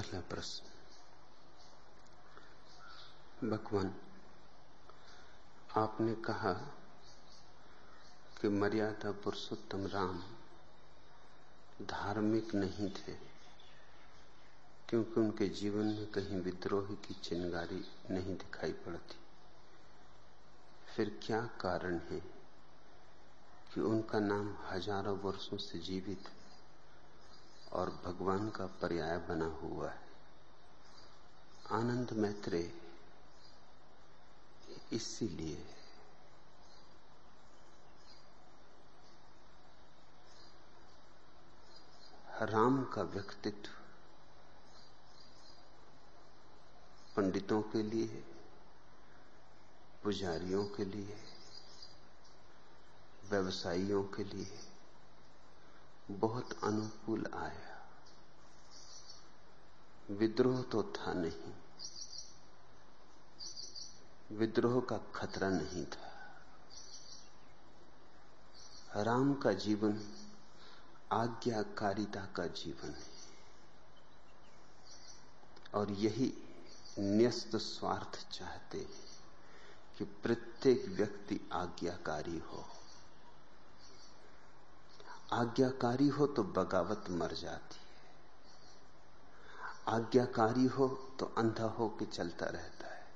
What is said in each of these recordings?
पहला प्रश्न भगवान, आपने कहा कि मर्यादा पुरुषोत्तम राम धार्मिक नहीं थे, क्योंकि उनके जीवन में कहीं विद्रोह की चिंगारी नहीं दिखाई पड़ती। फिर क्या कारण है कि उनका नाम हज़ारों वर्षों से जीवित है और भगवान का पर्याय बना हुआ है। आनंद मैत्रे इसीलिए राम का व्यक्तित्व पंडितों के लिए पुजारियों के लिए व्यवसायियों के लिए बहुत अनुकूल आया। विद्रोह तो था नहीं। विद्रोह का खतरा नहीं था। राम का जीवन, आज्ञाकारिता का जीवन है। और यही न्यस्त स्वार्थ चाहते हैं कि प्रत्येक व्यक्ति आज्ञाकारी हो। आज्ञाकारी हो तो बगावत मर जाती है। आज्ञाकारी हो तो अंधा हो के चलता रहता है।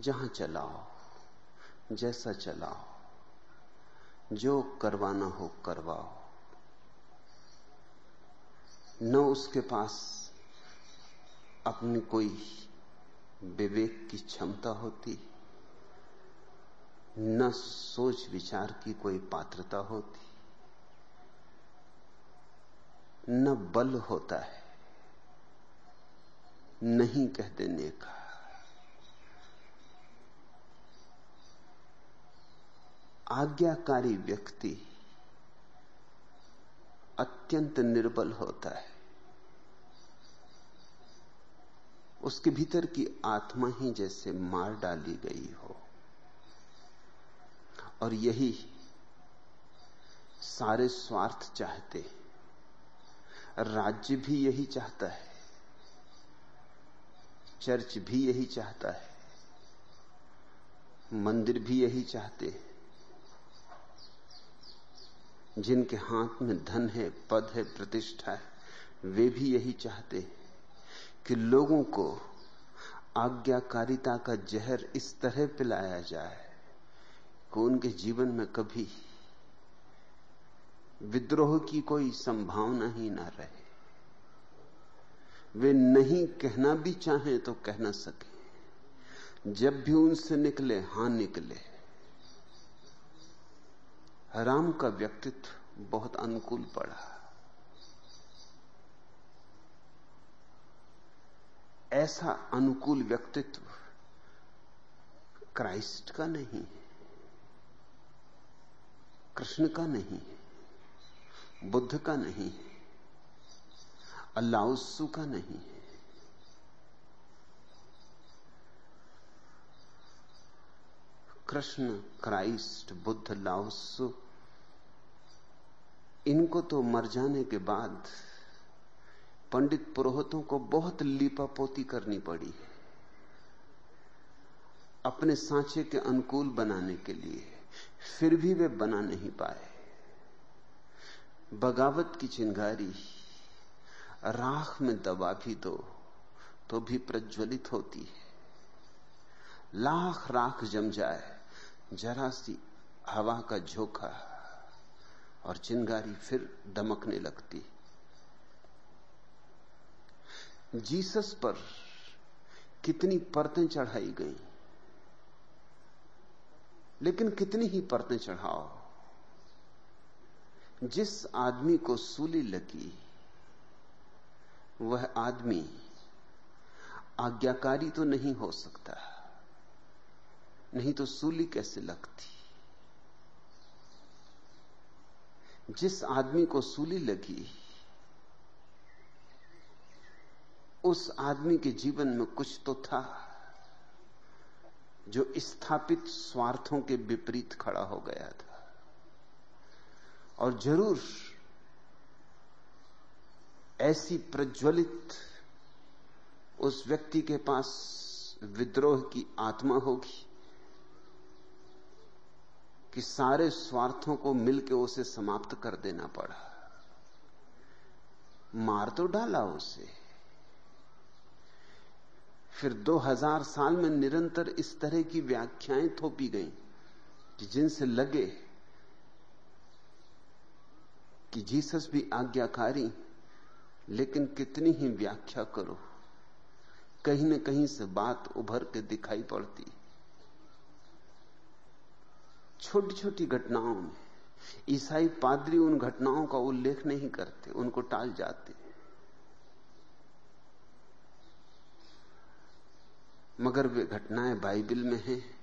जहाँ चलाओ, जैसा चलाओ, जो करवाना हो करवाओ। न उसके पास अपनी कोई विवेक की क्षमता होती, न सोच विचार की कोई पात्रता होती। न बल होता है। नहीं कह देने का। आज्ञाकारी व्यक्ति अत्यंत निर्बल होता है। उसके भीतर की आत्मा ही जैसे मार डाली गई हो। और यही सारे स्वार्थ चाहते हैं। राज्य भी यही चाहता है। चर्च भी यही चाहता है। मंदिर भी यही चाहते हैं। जिनके हाथ में धन है, पद है, प्रतिष्ठा है, वे भी यही चाहते हैं कि लोगों को आज्ञाकारिता का जहर इस तरह पिलाया जाए कि उनके जीवन में कभी विद्रोह की कोई संभावना ही ना रहे। वे नहीं कहना भी चाहें तो कह ना सके। जब भी उनसे निकले, हाँ निकले। राम का व्यक्तित्व बहुत अनुकूल पड़ा। ऐसा अनुकूल व्यक्तित्व क्राइस्ट का नहीं कृष्ण का नहीं बुद्ध का नहीं है अल्लाउसु का नहीं है। कृष्ण, क्राइस्ट, बुद्ध लाउसु इनको तो मर जाने के बाद पंडित पुरोहितों को बहुत लीपापोती करनी पड़ी है, अपने सांचे के अनुकूल बनाने के लिए, फिर भी वे बना नहीं पाए। बगावत की चिंगारी, राख में दबा भी दो तो भी प्रज्वलित होती है। लाख राख जम जाए, जरा सी हवा का झोंका, और चिंगारी फिर दमकने लगती। जीसस पर कितनी परतें चढ़ाई गई, लेकिन कितनी ही परतें चढ़ाओ। जिस आदमी को सूली लगी, वह आदमी आज्ञाकारी तो नहीं हो सकता। नहीं तो सूली कैसे लगती? जिस आदमी को सूली लगी, उस आदमी के जीवन में कुछ तो था जो स्थापित स्वार्थों के विपरीत खड़ा हो गया था। और ज़रूर ऐसी प्रज्वलित उस व्यक्ति के पास विद्रोह की आत्मा होगी कि सारे स्वार्थों को मिलकर उसे समाप्त कर देना पड़ा। मार तो डाला उसे। फिर 2000 साल में निरंतर इस तरह की व्याख्याएँ थोपी गई कि जिनसे लगे कि जीसस भी आज्ञाकारी, लेकिन कितनी ही व्याख्या करो, कहीं न कहीं से बात उभर के दिखाई पड़ती। छोटी छोटी घटनाओं में, ईसाई पादरी उन घटनाओं का उल्लेख नहीं करते, उनको टाल जाते। मगर वे घटनाएँ बाइबल में हैं,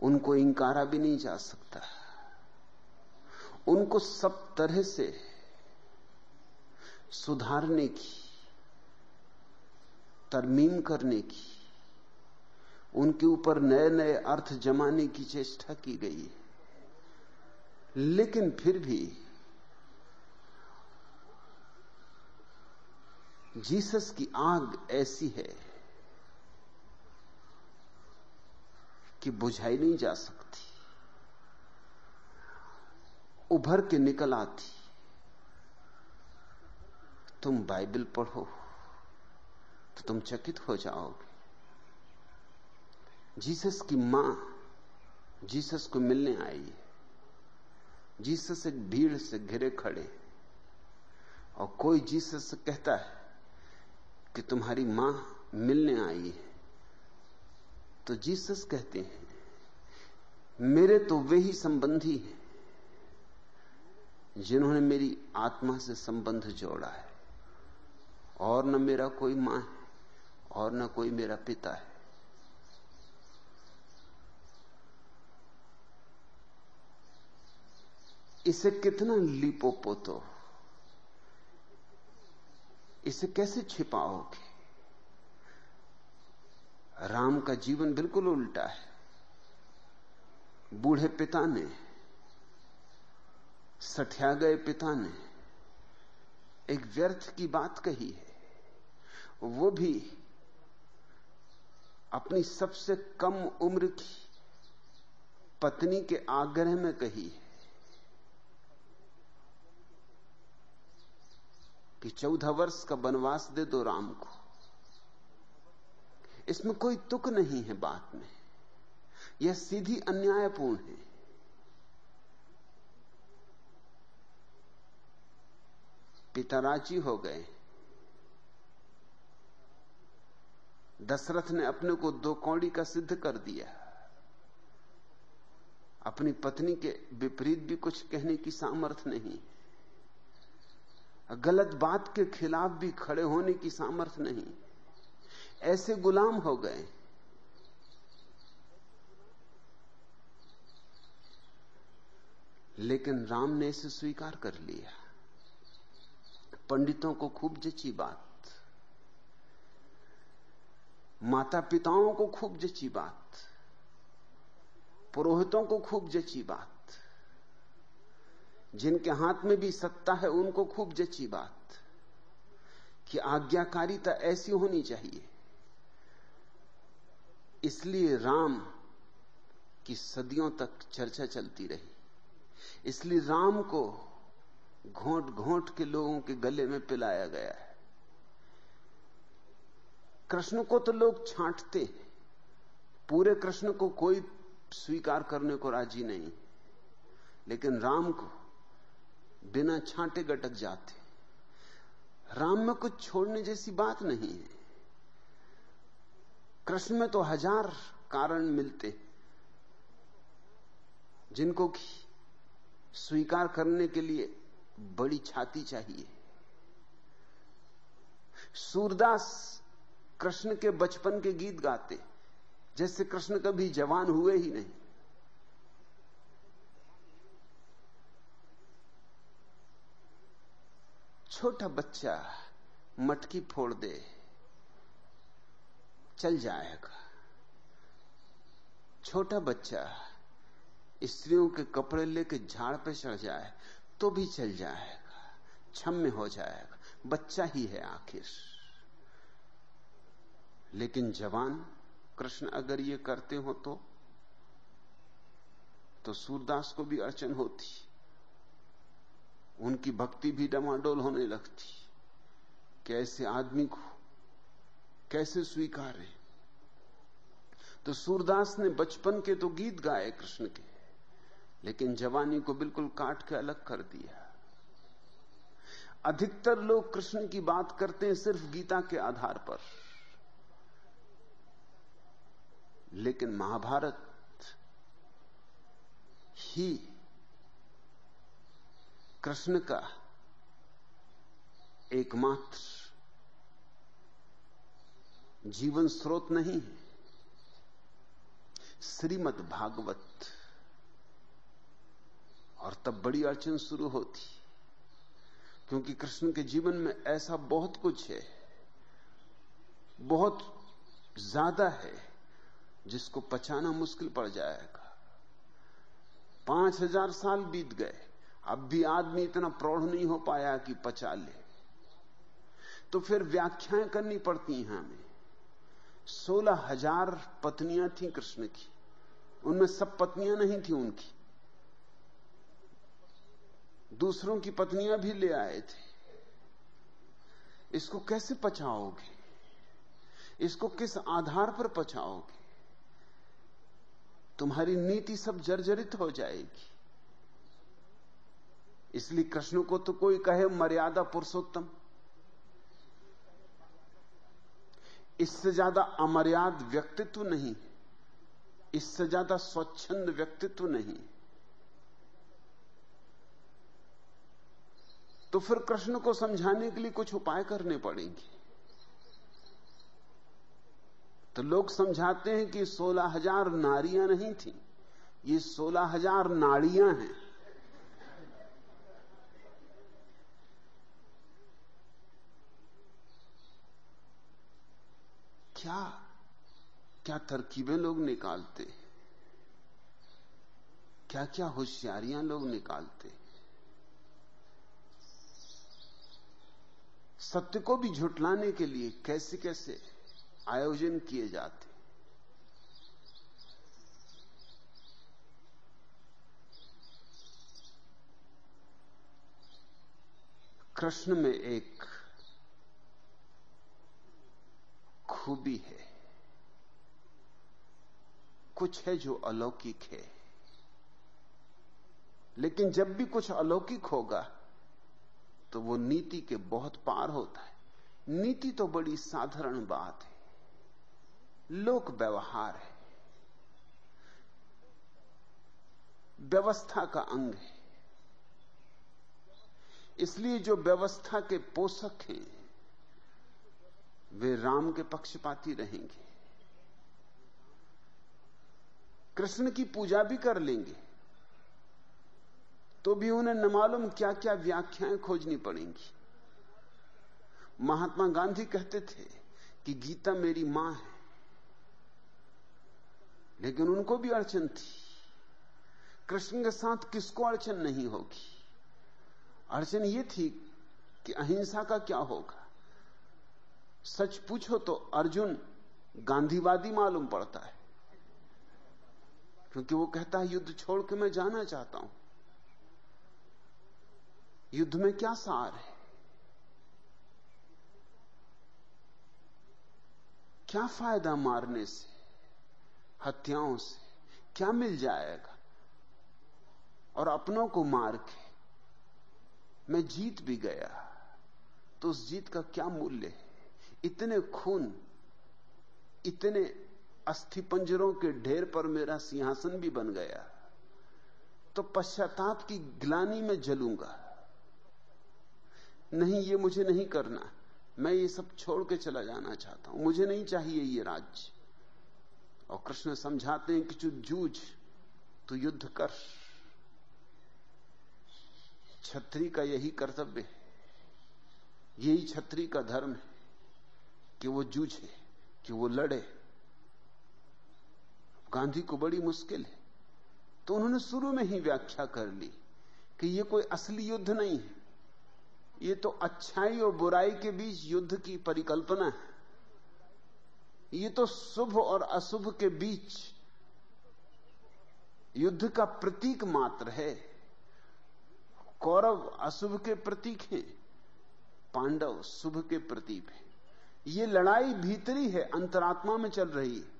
उनको इंकारा भी नहीं जा सकता। उनको सब तरह से सुधारने की, तरमीम करने की, उनके ऊपर नए नए अर्थ जमाने की चेष्टा की गई है। लेकिन फिर भी जीसस की आग ऐसी है कि बुझाई नहीं जा सकती। उभर के निकल आती। तुम बाइबल पढ़ो तो तुम चकित हो जाओगे। जीसस की माँ, जीसस को मिलने आई। है जीसस एक भीड़ से घिरे खड़े। और कोई जीसस से कहता है कि तुम्हारी माँ मिलने आई है। तो जीसस कहते हैं, मेरे तो वे ही संबंधी हैं। जिन्होंने मेरी आत्मा से संबंध जोड़ा है, और न मेरा कोई माँ है, और न कोई मेरा पिता है। इसे कितना लीपो पोतो इसे कैसे छिपाओगे? राम का जीवन बिल्कुल उल्टा है। बूढ़े पिता ने सठिया गए पिता ने एक व्यर्थ की बात कही है। वो भी अपनी सबसे कम उम्र की पत्नी के आग्रह में कही है कि चौदह वर्ष का वनवास दे दो राम को। इसमें कोई तुक नहीं है बात में। यह सीधी अन्यायपूर्ण है। पिता राज़ी हो गए। दशरथ ने अपने को दो कौड़ी का सिद्ध कर दिया। अपनी पत्नी के विपरीत भी कुछ कहने की सामर्थ्य नहीं। गलत बात के खिलाफ भी खड़े होने की सामर्थ्य नहीं। ऐसे गुलाम हो गए। लेकिन राम ने इसे स्वीकार कर लिया। पंडितों को खूब जची बात। माता पिताओं को खूब जची बात। पुरोहितों को खूब जची बात। जिनके हाथ में भी सत्ता है, उनको खूब जची बात कि आज्ञाकारिता ऐसी होनी चाहिए। इसलिए राम की सदियों तक चर्चा चलती रही। इसलिए राम को घोंट घोंट के लोगों के गले में पिलाया गया है। कृष्ण को तो लोग छांटते पूरे कृष्ण को कोई स्वीकार करने को राज़ी नहीं। लेकिन राम को बिना छांटे गटक जाते। राम में कुछ छोड़ने जैसी बात नहीं है। कृष्ण में तो हज़ार कारण मिलते जिनको की स्वीकार करने के लिए बड़ी छाती चाहिए। सूरदास कृष्ण के बचपन के गीत गाते, जैसे कृष्ण कभी जवान हुए ही नहीं। छोटा बच्चा मटकी फोड़ दे, चल जाएगा। छोटा बच्चा स्त्रियों के कपड़े लेके झाड़ पे चढ़ जाए तो भी चल जाएगा में हो जाएगा। बच्चा ही है आखिर। लेकिन जवान, कृष्ण अगर ये करते हो तो तो सूरदास को भी अड़चन होती। उनकी भक्ति भी डमाडोल होने लगती। कैसे आदमी को, कैसे स्वीकारे? तो सूरदास ने बचपन के तो गीत गाए कृष्ण के। लेकिन जवानी को बिल्कुल काट के अलग कर दिया। अधिकतर लोग कृष्ण की बात करते हैं सिर्फ़ गीता के आधार पर। लेकिन महाभारत ही कृष्ण का एकमात्र जीवन स्रोत नहीं है। श्रीमद भागवत और तब बड़ी अड़चन शुरू होती। क्योंकि कृष्ण के जीवन में ऐसा बहुत कुछ है, बहुत ज़्यादा है, जिसको पचाना मुश्किल पड़ जाएगा। पाँच हज़ार साल बीत गए, अब भी आदमी इतना प्रौढ़ नहीं हो पाया कि पचा ले। तो फिर व्याख्याएँ करनी पड़ती हैं हमें। सोलह हज़ार पत्नियाँ थी कृष्ण की। उनमें सब पत्नियाँ नहीं थी उनकी। दूसरों की पत्नियाँ भी ले आए थे। इसको कैसे पचाओगे इसको किस आधार पर पचाओगे तुम्हारी नीति सब जर्जरित हो जाएगी। इसलिए कृष्ण को तो कोई कहे, मर्यादा पुरुषोत्तम। इससे ज़्यादा अमर्याद व्यक्तित्व नहीं। इससे ज़्यादा स्वच्छंद व्यक्तित्व नहीं। तो फिर कृष्ण को समझाने के लिए कुछ उपाय करने पड़ेंगे। तो लोग समझाते हैं कि सोलह हज़ार नारियाँ नहीं थी, ये सोलह हज़ार नाड़ियाँ हैं। क्या क्या तरकीबें लोग निकालते क्या क्या होशियारियाँ लोग निकालते सत्य को भी झुटलाने के लिए कैसे कैसे आयोजन किए जाते? कृष्ण में एक खूबी है। कुछ है जो अलौकिक है। लेकिन जब भी कुछ अलौकिक होगा तो वो नीति के बहुत पार होता है। नीति तो बड़ी साधारण बात है। लोक व्यवहार है। व्यवस्था का अंग है। इसलिए जो व्यवस्था के पोषक हैं, वे राम के पक्षपाती रहेंगे। कृष्ण की पूजा भी कर लेंगे। तो भी उन्हें न मालूम क्या क्या व्याख्याएँ खोजनी पड़ेंगी। महात्मा गांधी कहते थे कि गीता मेरी माँ है। लेकिन उनको भी अड़चन थी। कृष्ण के साथ किसको अड़चन नहीं होगी? अड़चन ये थी कि अहिंसा का क्या होगा? सच पूछो तो अर्जुन गांधीवादी मालूम पड़ता है। क्योंकि वो कहता है, युद्ध छोड़ के मैं जाना चाहता हूँ। युद्ध में क्या सार है? क्या फ़ायदा मारने से? हत्याओं से? क्या मिल जाएगा? और अपनों को मार के मैं जीत भी गया। तो उस जीत का क्या मूल्य है? इतने खून, इतने अस्थि पंजरों के ढेर पर मेरा सिंहासन भी बन गया। तो पश्चाताप की ग्लानी में जलूँगा। नहीं, ये मुझे नहीं करना मैं ये सब छोड़ के चला जाना चाहता हूँ। मुझे नहीं चाहिए ये राज्य। और कृष्ण समझाते हैं कि जो जूझ तो युद्ध कर। छत्री का यही कर्तव्य है। यही छत्री का धर्म है कि वो जूझे, कि वो लड़े। गांधी को बड़ी मुश्किल है। तो उन्होंने शुरू में ही व्याख्या कर ली कि ये कोई असली युद्ध नहीं है। ये तो अच्छाई और बुराई के बीच युद्ध की परिकल्पना है। ये तो शुभ और अशुभ के बीच युद्ध का प्रतीक मात्र है। कौरव अशुभ के प्रतीक हैं, पांडव शुभ के प्रतीक हैं। ये लड़ाई भीतरी है, अंतरात्मा में चल रही है।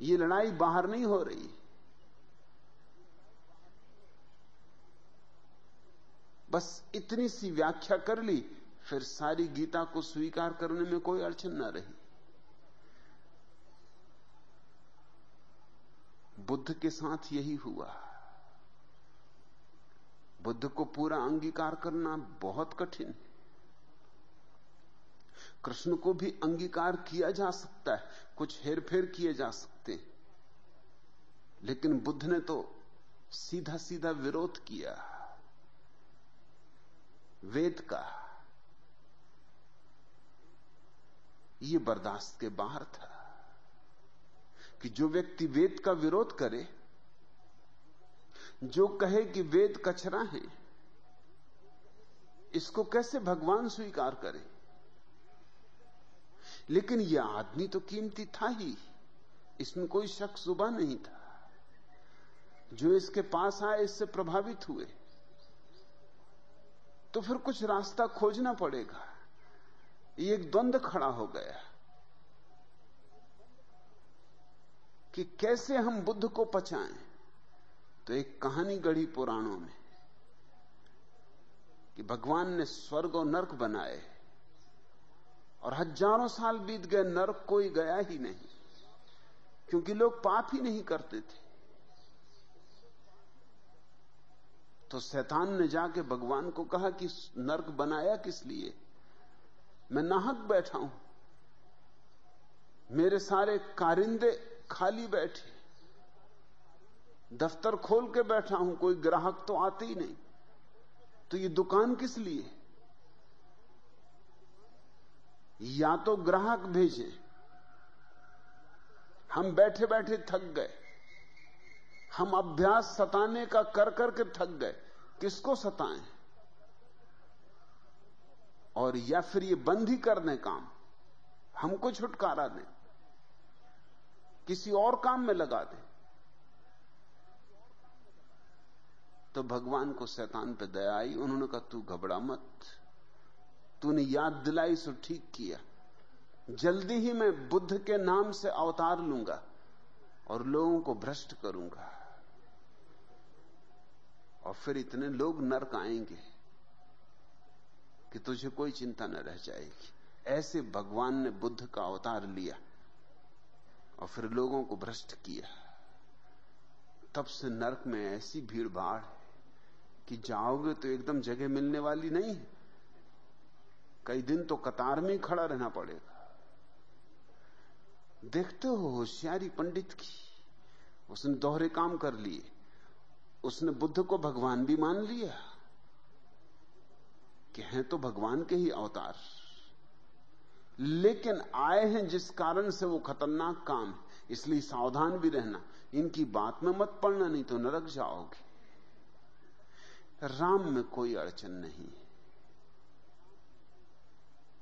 ये लड़ाई बाहर नहीं हो रही। बस इतनी सी व्याख्या कर ली, फिर सारी गीता को स्वीकार करने में कोई अड़चन ना रही। बुद्ध के साथ यही हुआ। बुद्ध को पूरा अंगीकार करना बहुत कठिन है। कृष्ण को भी अंगीकार किया जा सकता है, कुछ हेरफेर किए जा सकते हैं। लेकिन बुद्ध ने तो सीधा सीधा विरोध किया। वेद का। यह बर्दाश्त के बाहर था कि जो व्यक्ति वेद का विरोध करे, जो कहे कि वेद कचरा है, इसको कैसे भगवान स्वीकार करे? लेकिन यह आदमी तो कीमती था ही। इसमें कोई शक सुबह नहीं था। जो इसके पास आए, इससे प्रभावित हुए। तो फिर कुछ रास्ता खोजना पड़ेगा। ये एक द्वंद खड़ा हो गया कि कैसे हम बुद्ध को पचाएँ? तो एक कहानी गढ़ी पुराणों में कि भगवान ने स्वर्ग और नरक बनाए और हज़ारों साल बीत गए, नरक कोई गया ही नहीं, क्योंकि लोग पाप ही नहीं करते थे। तो शैतान ने जाके भगवान को कहा कि नर्क बनाया किस लिए? मैं नाहक बैठा हूँ। मेरे सारे कारिंदे खाली बैठे। दफ्तर खोल के बैठा हूँ, कोई ग्राहक तो आते ही नहीं। तो ये दुकान किस लिए? या तो ग्राहक भेजे। हम बैठे बैठे थक गए। हम अभ्यास सताने का कर करके थक गए। किसको सताएँ? और या फिर ये बंद ही कर दें काम। हमको छुटकारा दें। किसी और काम में लगा दें। तो भगवान को शैतान पे दया आई। उन्होंने कहा, तू घबरा मत। तूने याद दिलाई, सो ठीक किया। जल्दी ही मैं बुद्ध के नाम से अवतार लूँगा और लोगों को भ्रष्ट करूँगा। और फिर इतने लोग नरक आएँगे कि तुझे कोई चिंता न रह जाएगी। ऐसे भगवान ने बुद्ध का अवतार लिया और फिर लोगों को भ्रष्ट किया। तब से नरक में ऐसी भीड़ भाड़ है कि जाओगे तो एकदम जगह मिलने वाली नहीं है। कई दिन तो कतार में ही खड़ा रहना पड़ेगा। देखते हो होशियारी पंडित की, उसने दोहरे काम कर लिए। उसने बुद्ध को भगवान भी मान लिया। कि हैं तो भगवान के ही अवतार। लेकिन आए हैं जिस कारण से वो खतरनाक काम है, इसलिए सावधान भी रहना। इनकी बात में मत पड़ना, नहीं तो नरक जाओगे। राम में कोई अड़चन नहीं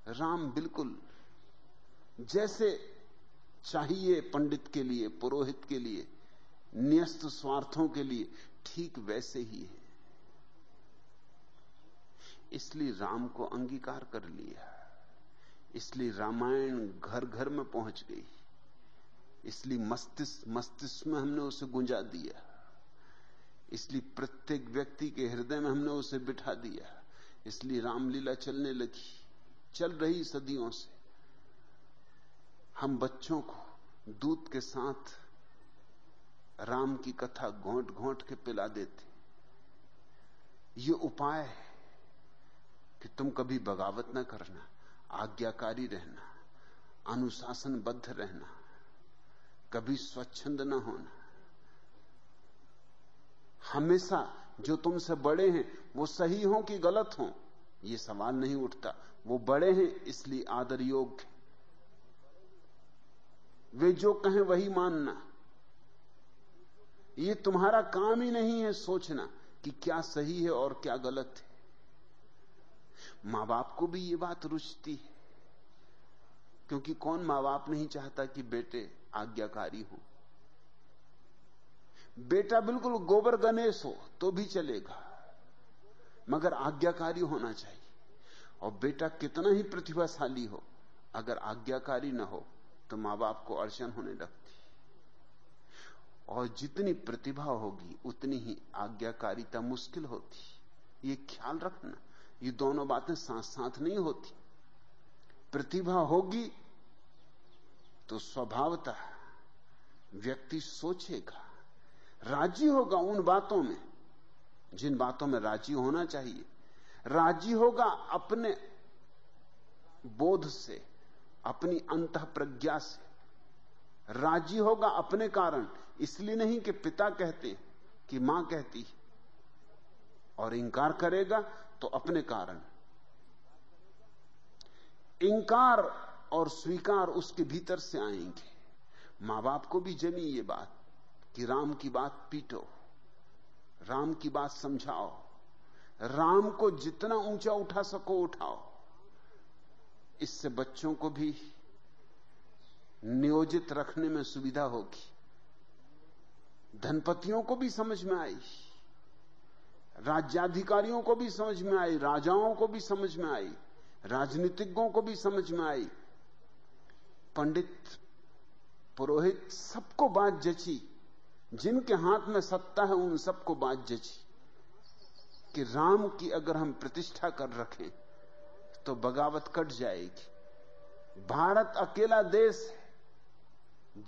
राम बिल्कुल जैसे चाहिए पंडित के लिए, पुरोहित के लिए, न्यस्त स्वार्थों के लिए ठीक वैसे ही है। इसलिए राम को अंगीकार कर लिया। इसलिए रामायण घर घर में पहुँच गई। इसलिए मस्तिष्क मस्तिष्क में हमने उसे गुंजा दिया। इसलिए प्रत्येक व्यक्ति के हृदय में हमने उसे बिठा दिया। इसलिए रामलीला चलने लगी। चल रही सदियों से। हम बच्चों को दूध के साथ राम की कथा घोंट घोंट के पिला देते। ये उपाय है कि तुम कभी बगावत न करना, आज्ञाकारी रहना, अनुशासनबद्ध रहना, कभी स्वच्छंद ना होना। हमेशा जो तुमसे बड़े हैं, वो सही हो कि गलत हो, ये सवाल नहीं उठता। वो बड़े हैं, इसलिए आदर योग्य वे जो कहें वही मानना। ये तुम्हारा काम ही नहीं है सोचना कि क्या सही है और क्या गलत है। माँ बाप को भी ये बात रुचती है, क्योंकि कौन माँ बाप नहीं चाहता कि बेटे आज्ञाकारी हो? बेटा बिल्कुल गोबर गणेश हो तो भी चलेगा, मगर आज्ञाकारी होना चाहिए। और बेटा कितना ही प्रतिभाशाली हो, अगर आज्ञाकारी ना हो तो माँ बाप को अड़चन होने लगती और जितनी प्रतिभा होगी, उतनी ही आज्ञाकारिता मुश्किल होती। ये ख्याल रखना। ये दोनों बातें साथ साथ नहीं होती। प्रतिभा होगी तो स्वभावतः व्यक्ति सोचेगा। राज़ी होगा उन बातों में, जिन बातों में राज़ी होना चाहिए। राज़ी होगा अपने बोध से, अपनी अंत प्रज्ञा से। राज़ी होगा अपने कारण, इसलिए नहीं कि पिता कहते कि माँ कहती और इंकार करेगा तो अपने कारण। इंकार और स्वीकार उसके भीतर से आएँगे। माँ बाप को भी जमी ये बात कि राम की बात पीटो, राम की बात समझाओ, राम को जितना ऊँचा उठा सको उठाओ। इससे बच्चों को भी नियोजित रखने में सुविधा होगी। धनपतियों को भी समझ में आई, राज्याधिकारियों को भी समझ में आई, राजाओं को भी समझ में आई, राजनीतिज्ञों को भी समझ में आई। पंडित, पुरोहित, सबको बात जची। जिनके हाथ में सत्ता है, उन सबको बात जची कि राम की अगर हम प्रतिष्ठा कर रखें तो बगावत कट जाएगी। भारत अकेला देश है।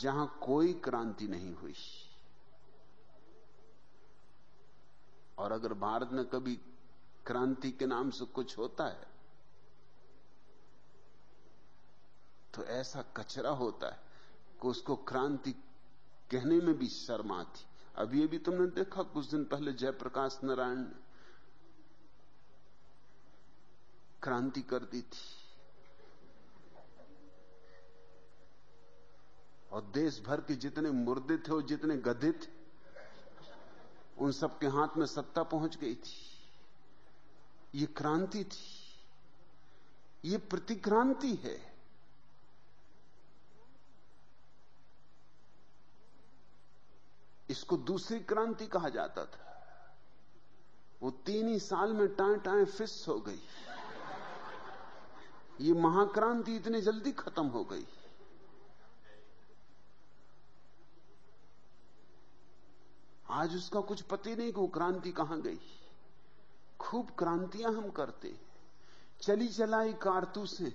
जहाँ कोई क्रांति नहीं हुई। और अगर भारत में कभी क्रांति के नाम से कुछ होता है तो ऐसा कचरा होता है कि उसको क्रांति कहने में भी शर्म आती। अभी भी तुमने देखा कुछ दिन पहले जयप्रकाश नारायण क्रांति कर दी थी। और देश भर के जितने मुर्दे थे और जितने गधे थे उन सबके हाथ में सत्ता पहुँच गई थी। ये क्रांति थी। ये प्रतिक्रांति है। इसको दूसरी क्रांति कहा जाता था। वो तीन ही साल में टाए टाए फिस हो गई। ये महाक्रांति इतनी जल्दी खत्म हो गई। आज उसका कुछ पति नहीं कि वो क्रांति कहाँ गई। खूब क्रांतियाँ हम करते चली चलाई कारतूसें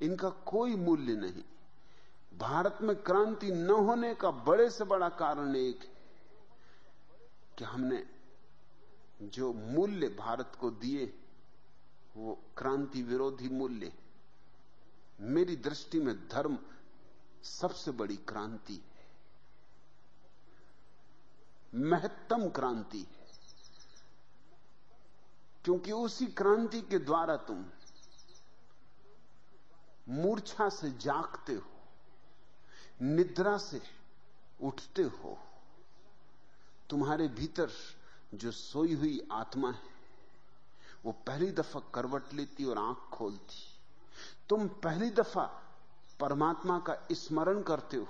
इनका कोई मूल्य नहीं। भारत में क्रांति न होने का बड़े से बड़ा कारण एक है कि हमने जो मूल्य भारत को दिए, वो क्रांति विरोधी मूल्य मेरी दृष्टि में धर्म सबसे बड़ी क्रांति है। महत्तम क्रांति है। क्योंकि उसी क्रांति के द्वारा तुम मूर्छा से जागते हो, निद्रा से उठते हो। तुम्हारे भीतर जो सोई हुई आत्मा है, वो पहली दफ़ा करवट लेती और आँख खोलती। तुम पहली दफ़ा परमात्मा का स्मरण करते हो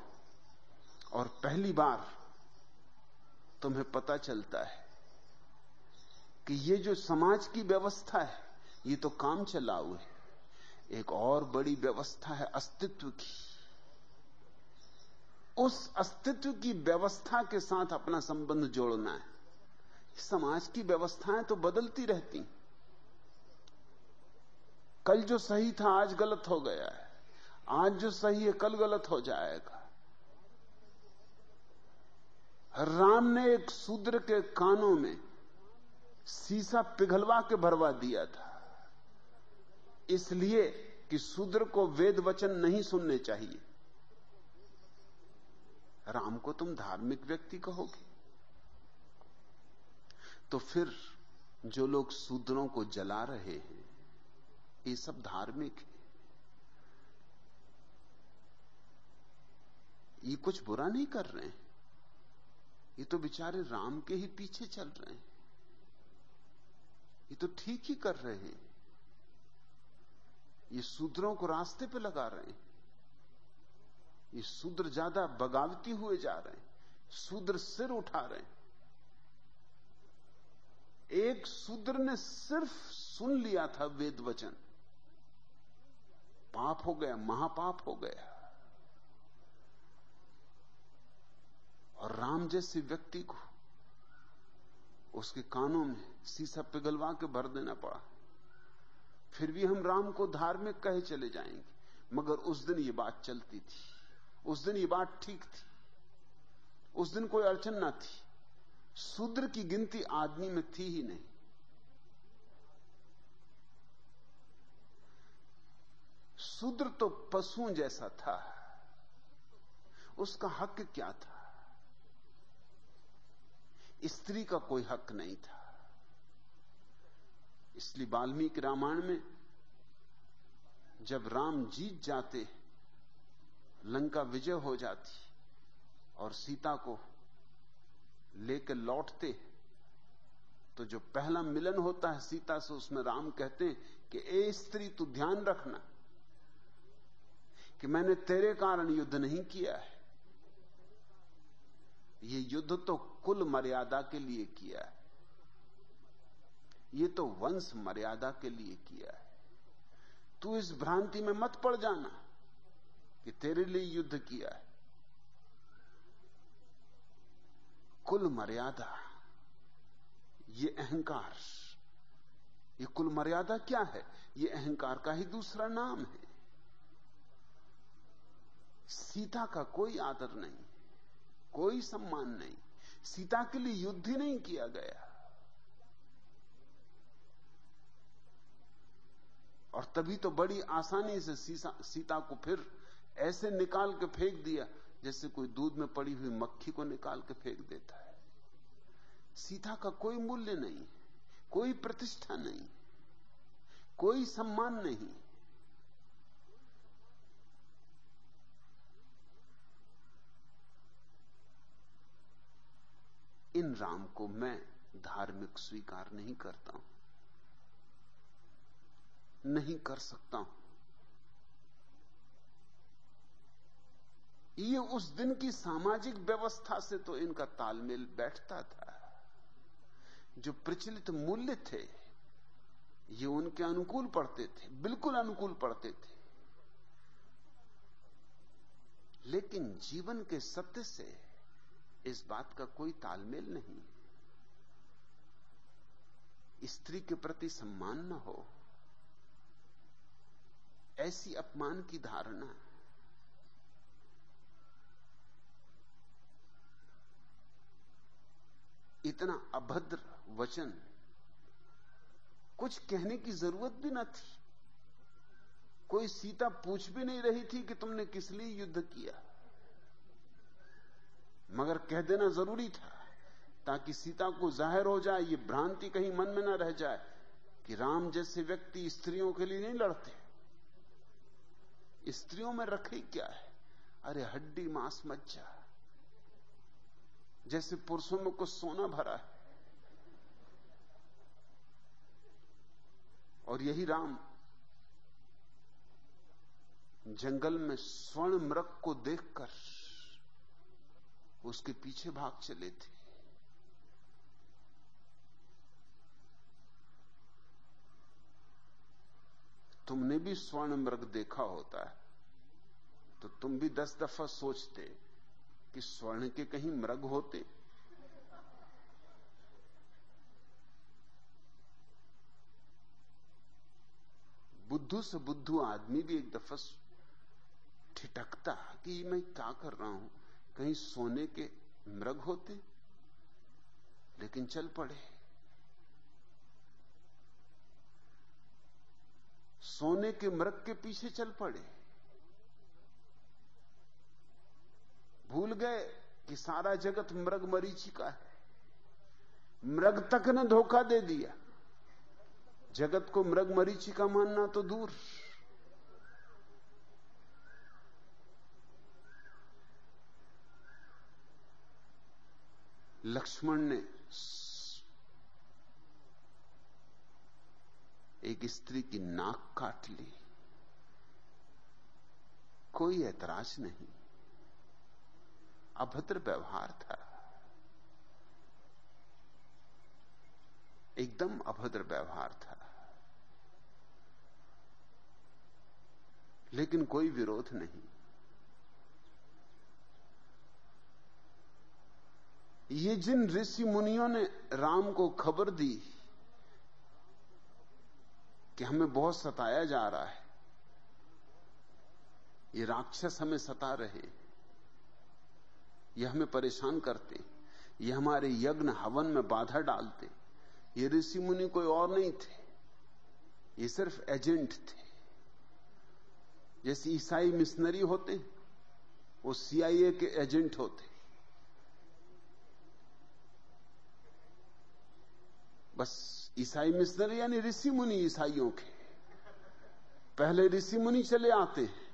और पहली बार तुम्हें पता चलता है कि ये जो समाज की व्यवस्था है, ये तो काम चलाऊ है। एक और बड़ी व्यवस्था है अस्तित्व की। उस अस्तित्व की व्यवस्था के साथ अपना संबंध जोड़ना है। समाज की व्यवस्थाएँ तो बदलती रहती कल जो सही था, आज गलत हो गया है। आज जो सही है, कल गलत हो जाएगा। राम ने एक शूद्र के कानों में सीसा पिघलवा के भरवा दिया था। इसलिए कि शूद्र को वेद वचन नहीं सुनने चाहिए। राम को तुम धार्मिक व्यक्ति कहोगे। तो फिर जो लोग शूद्रों को जला रहे हैं ये सब धार्मिक है। ये कुछ बुरा नहीं कर रहे हैं। ये तो बेचारे राम के ही पीछे चल रहे हैं। ये तो ठीक ही कर रहे हैं। ये सूद्रों को रास्ते पे लगा रहे हैं। ये शूद्र ज़्यादा बगावती हुए जा रहे हैं। शूद्र सिर उठा रहे हैं। एक शूद्र ने सिर्फ़ सुन लिया था वेद वचन। पाप हो गया, महापाप हो गया। और राम जैसे व्यक्ति को उसके कानों में सीसा पिघलवा के भर देना पड़ा। फिर भी हम राम को धार्मिक कहे चले जाएँगे, मगर उस दिन ये बात चलती थी। उस दिन ये बात ठीक थी। उस दिन कोई अड़चन ना थी। शूद्र की गिनती आदमी में थी ही नहीं। शूद्र तो पशुओं जैसा था। उसका हक क्या था? स्त्री का कोई हक नहीं था। इसलिए वाल्मीकि रामायण में जब राम जीत जाते, लंका विजय हो जाती और सीता को लेकर लौटते तो जो पहला मिलन होता है सीता से, उसमें राम कहते हैं कि ए स्त्री, तू ध्यान रखना। कि मैंने तेरे कारण युद्ध नहीं किया है। ये युद्ध तो कुल मर्यादा के लिए किया है। ये तो वंश मर्यादा के लिए किया है। तू इस भ्रांति में मत पड़ जाना कि तेरे लिए युद्ध किया है। कुल मर्यादा, ये अहंकार। ये कुल मर्यादा क्या है? ये अहंकार का ही दूसरा नाम है। सीता का कोई आदर नहीं, कोई सम्मान नहीं। सीता के लिए युद्ध ही नहीं किया गया। और तभी तो बड़ी आसानी से सीता को फिर ऐसे निकाल के फेंक दिया, जैसे कोई दूध में पड़ी हुई मक्खी को निकाल के फेंक देता है। सीता का कोई मूल्य नहीं, कोई प्रतिष्ठा नहीं, कोई सम्मान नहीं। राम को मैं धार्मिक स्वीकार नहीं करता हूँ। नहीं कर सकता हूँ। ये उस दिन की सामाजिक व्यवस्था से तो इनका तालमेल बैठता था। जो प्रचलित मूल्य थे, ये उनके अनुकूल पड़ते थे, बिल्कुल अनुकूल पड़ते थे। लेकिन जीवन के सत्य से इस बात का कोई तालमेल नहीं। स्त्री के प्रति सम्मान न हो। ऐसी अपमान की धारणा। इतना अभद्र वचन कुछ कहने की ज़रूरत भी न थी। कोई सीता पूछ भी नहीं रही थी कि तुमने किस लिए युद्ध किया। मगर कह देना ज़रूरी था, ताकि सीता को ज़ाहिर हो जाए, ये भ्रांति कहीं मन में ना रह जाए, कि राम जैसे व्यक्ति स्त्रियों के लिए नहीं लड़ते। स्त्रियों में रखे क्या है? अरे हड्डी मांस मज्जा। जैसे पुरुषों में कुछ सोना भरा है। और यही राम जंगल में स्वर्ण मृग को देखकर उसके पीछे भाग चले थे। तुमने भी स्वर्ण मृग देखा होता है तो तुम भी दस दफ़ा सोचते कि स्वर्ण के कहीं मृग होते। बुद्धू से बुद्धू आदमी भी एक दफ़ा ठिटकता कि मैं क्या कर रहा हूँ? कहीं सोने के मृग होते, लेकिन चल पड़े। सोने के मृग के पीछे चल पड़े। भूल गए कि सारा जगत मृग मरीची का है। मृग तक ने धोखा दे दिया। जगत को मृग मरीची का मानना तो दूर। लक्ष्मण ने एक स्त्री की नाक काट ली। कोई ऐतराज नहीं। अभद्र व्यवहार था। एकदम अभद्र व्यवहार था। लेकिन कोई विरोध नहीं। ये जिन ऋषि मुनियों ने राम को खबर दी कि हमें बहुत सताया जा रहा है, ये राक्षस हमें सता रहे ये हमें परेशान करते ये हमारे यज्ञ हवन में बाधा डालते ये ऋषि मुनि कोई और नहीं थे, ये सिर्फ़ एजेंट थे। जैसे ईसाई मिशनरी होते वो सीआईए के एजेंट होते बस ईसाई मिशनरी यानी ऋषि मुनि ईसाइयों के। पहले ऋषि मुनि चले आते हैं।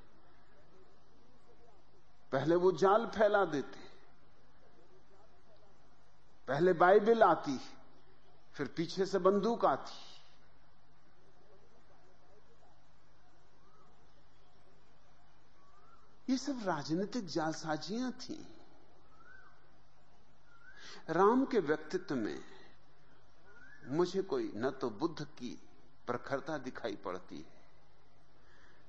पहले वो जाल फैला देते पहले बाइबल आती फिर पीछे से बंदूक आती ये सब राजनीतिक जालसाजियाँ थी। राम के व्यक्तित्व में मुझे कोई न तो बुद्ध की प्रखरता दिखाई पड़ती है,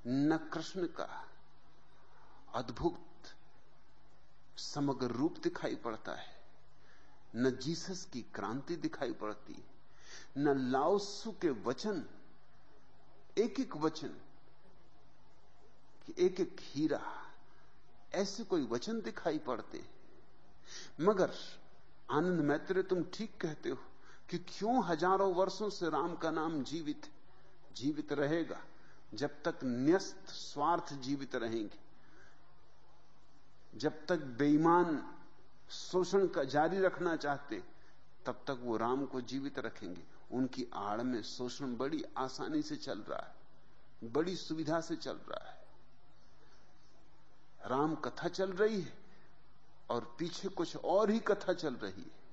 न कृष्ण का अद्भुत समग्र रूप दिखाई पड़ता है, न जीसस की क्रांति दिखाई पड़ती न लाओसु के वचन एक एक वचन एक एक हीरा, ऐसे कोई वचन दिखाई पड़ते मगर आनंद मैत्र तुम ठीक कहते हो कि क्यों हज़ारों वर्षों से राम का नाम जीवित जीवित रहेगा, जब तक न्यस्त स्वार्थ जीवित रहेंगे? जब तक बेईमान शोषण का जारी रखना चाहते, तब तक वो राम को जीवित रखेंगे। उनकी आड़ में शोषण बड़ी आसानी से चल रहा है, बड़ी सुविधा से चल रहा है। राम कथा चल रही है और पीछे कुछ और ही कथा चल रही है।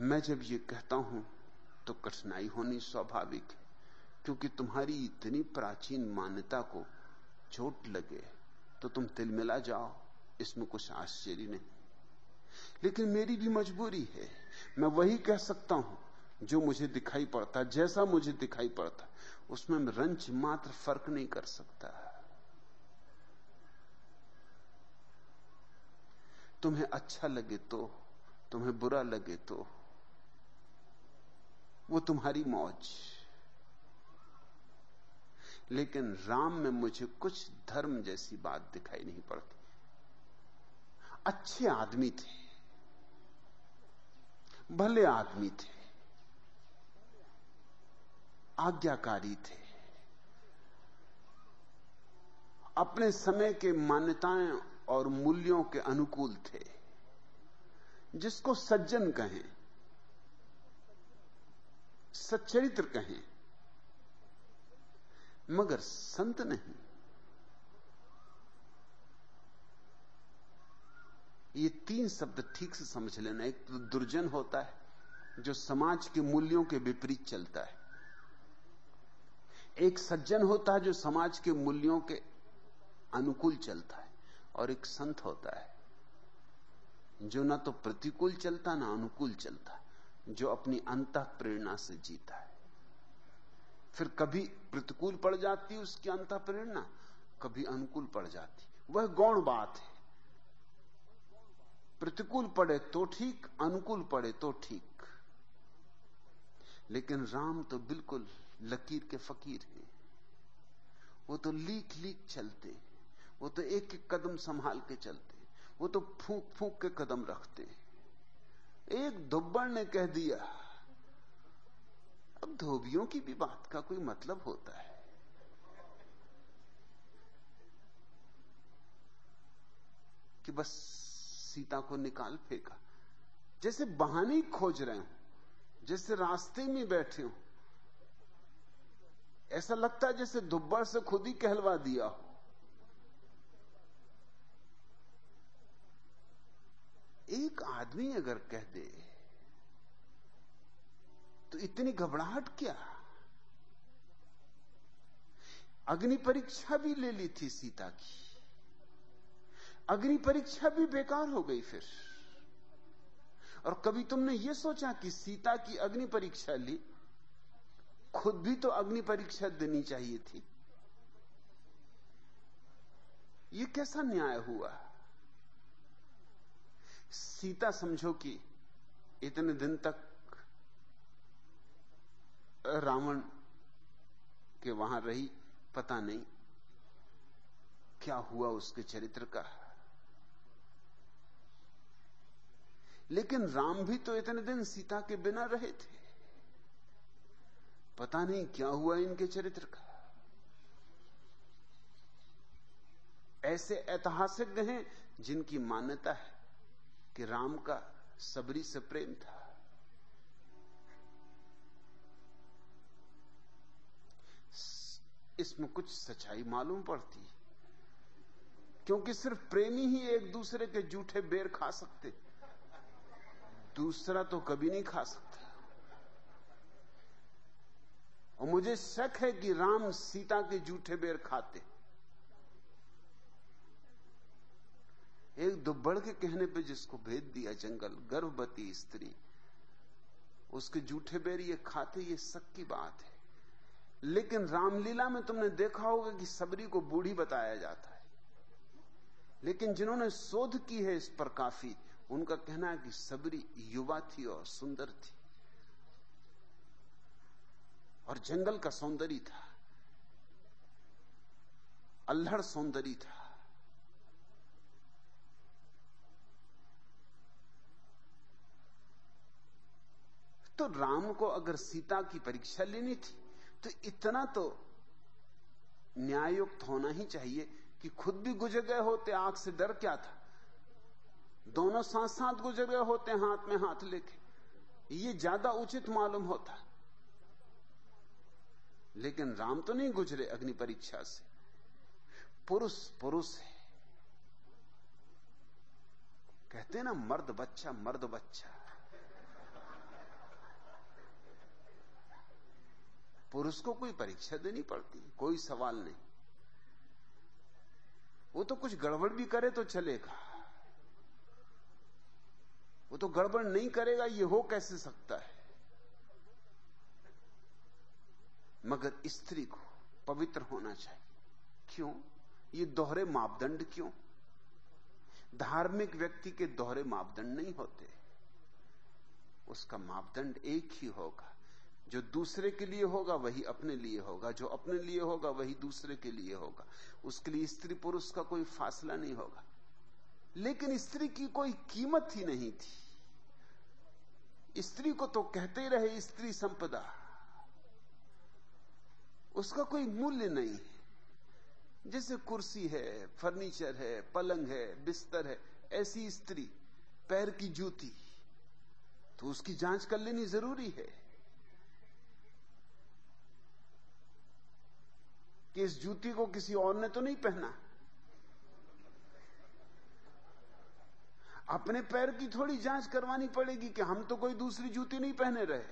मैं जब ये कहता हूँ तो कठिनाई होनी स्वाभाविक है, क्योंकि तुम्हारी इतनी प्राचीन मान्यता को चोट लगे तो तुम तिलमिला जाओ, इसमें कुछ आश्चर्य नहीं। लेकिन मेरी भी मजबूरी है, मैं वही कह सकता हूँ, जो मुझे दिखाई पड़ता, जैसा मुझे दिखाई पड़ता, उसमें मैं रंच मात्र फ़र्क नहीं कर सकता। तुम्हें अच्छा लगे तो तुम्हें बुरा लगे तो वो तुम्हारी मौज। लेकिन राम में मुझे कुछ धर्म जैसी बात दिखाई नहीं पड़ती। अच्छे आदमी थे, भले आदमी थे, आज्ञाकारी थे। अपने समय के मान्यताएँ और मूल्यों के अनुकूल थे, जिसको सज्जन कहें। सच्चरित्र कहें, मगर संत नहीं। ये तीन शब्द ठीक से समझ लेना, एक तो दुर्जन होता है, जो समाज के मूल्यों के विपरीत चलता है। एक सज्जन होता है, जो समाज के मूल्यों के अनुकूल चलता है, और एक संत होता है, जो ना तो प्रतिकूल चलता, ना अनुकूल चलता जो अपनी अंत प्रेरणा से जीता है। फिर कभी प्रतिकूल पड़ जाती उसकी अंत प्रेरणा कभी अनुकूल पड़ जाती। वह गौण बात है। प्रतिकूल पड़े तो ठीक, अनुकूल पड़े तो ठीक। लेकिन राम तो बिल्कुल लकीर के फकीर हैं। वो तो लीक लीक चलते वो तो एक एक कदम संभाल के चलते वो तो फूक फूक के कदम रखते एक दुब्बड़ ने कह दिया, अब धोबियों की भी बात का कोई मतलब होता है? कि बस सीता को निकाल फेंका। जैसे बहाने खोज रहे हो, जैसे रास्ते में बैठे हो, ऐसा लगता है जैसे दुब्बड़ से खुद ही कहलवा दिया हो। एक आदमी अगर कह दे तो इतनी घबराहट क्या? अग्नि परीक्षा भी ले ली थी सीता की। अग्नि परीक्षा भी बेकार हो गई फिर। और कभी तुमने यह सोचा कि सीता की अग्नि परीक्षा ली? खुद भी तो अग्नि परीक्षा देनी चाहिए थी। यह कैसा न्याय हुआ? सीता समझो कि इतने दिन तक रावण के वहाँ रही, पता नहीं क्या हुआ उसके चरित्र का। लेकिन राम भी तो इतने दिन सीता के बिना रहे थे। पता नहीं क्या हुआ इनके चरित्र का। ऐसे ऐतिहासिक हैं जिनकी मान्यता है। कि राम का सबरी से प्रेम था। इसमें कुछ सच्चाई मालूम पड़ती। क्योंकि सिर्फ़ प्रेमी ही एक दूसरे के जूठे बेर खा सकते। दूसरा तो कभी नहीं खा सकता। और मुझे शक है कि राम सीता के जूठे बेर खाते। एक दुब्बड़ के कहने पे जिसको भेद दिया जंगल, गर्भवती स्त्री, उसके जूठे बेर ये खाते, ये शक की बात है। लेकिन रामलीला में तुमने देखा होगा कि सबरी को बूढ़ी बताया जाता है। लेकिन जिन्होंने शोध की है इस पर काफ़ी, उनका कहना है कि सबरी युवा थी और सुंदर थी। और जंगल का सौंदर्य था। अल्हड़ सौंदर्य था। तो राम को अगर सीता की परीक्षा लेनी थी तो इतना तो न्यायुक्त होना ही चाहिए कि खुद भी गुजर गए होते आँख से डर क्या था? दोनों साथ साथ गुजर गए होते, हाथ में हाथ लेके। ये ज़्यादा उचित मालूम होता। लेकिन राम तो नहीं गुजरे अग्नि परीक्षा से। पुरुष पुरुष है। कहते ना, मर्द बच्चा मर्द बच्चा। पुरुष को कोई परीक्षा देनी पड़ती, कोई सवाल नहीं। वो तो कुछ गड़बड़ भी करे तो चलेगा। वो तो गड़बड़ नहीं करेगा, ये हो कैसे सकता है? मगर स्त्री को पवित्र होना चाहिए। क्यों? ये दोहरे मापदंड क्यों? धार्मिक व्यक्ति के दोहरे मापदंड नहीं होते। उसका मापदंड एक ही होगा। जो दूसरे के लिए होगा, वही अपने लिए होगा। जो अपने लिए होगा, वही दूसरे के लिए होगा। उसके लिए स्त्री पुरुष का कोई फासला नहीं होगा। लेकिन स्त्री की कोई कीमत ही नहीं थी। स्त्री को तो कहते रहे, स्त्री संपदा। उसका कोई मूल्य नहीं है। जैसे कुर्सी है, फर्नीचर है, पलंग है, बिस्तर है, ऐसी स्त्री, पैर की जूती। तो उसकी जाँच कर लेनी ज़रूरी है। कि इस जूती को किसी और ने तो नहीं पहना? अपने पैर की थोड़ी जाँच करवानी पड़ेगी कि हम तो कोई दूसरी जूती नहीं पहने रहे।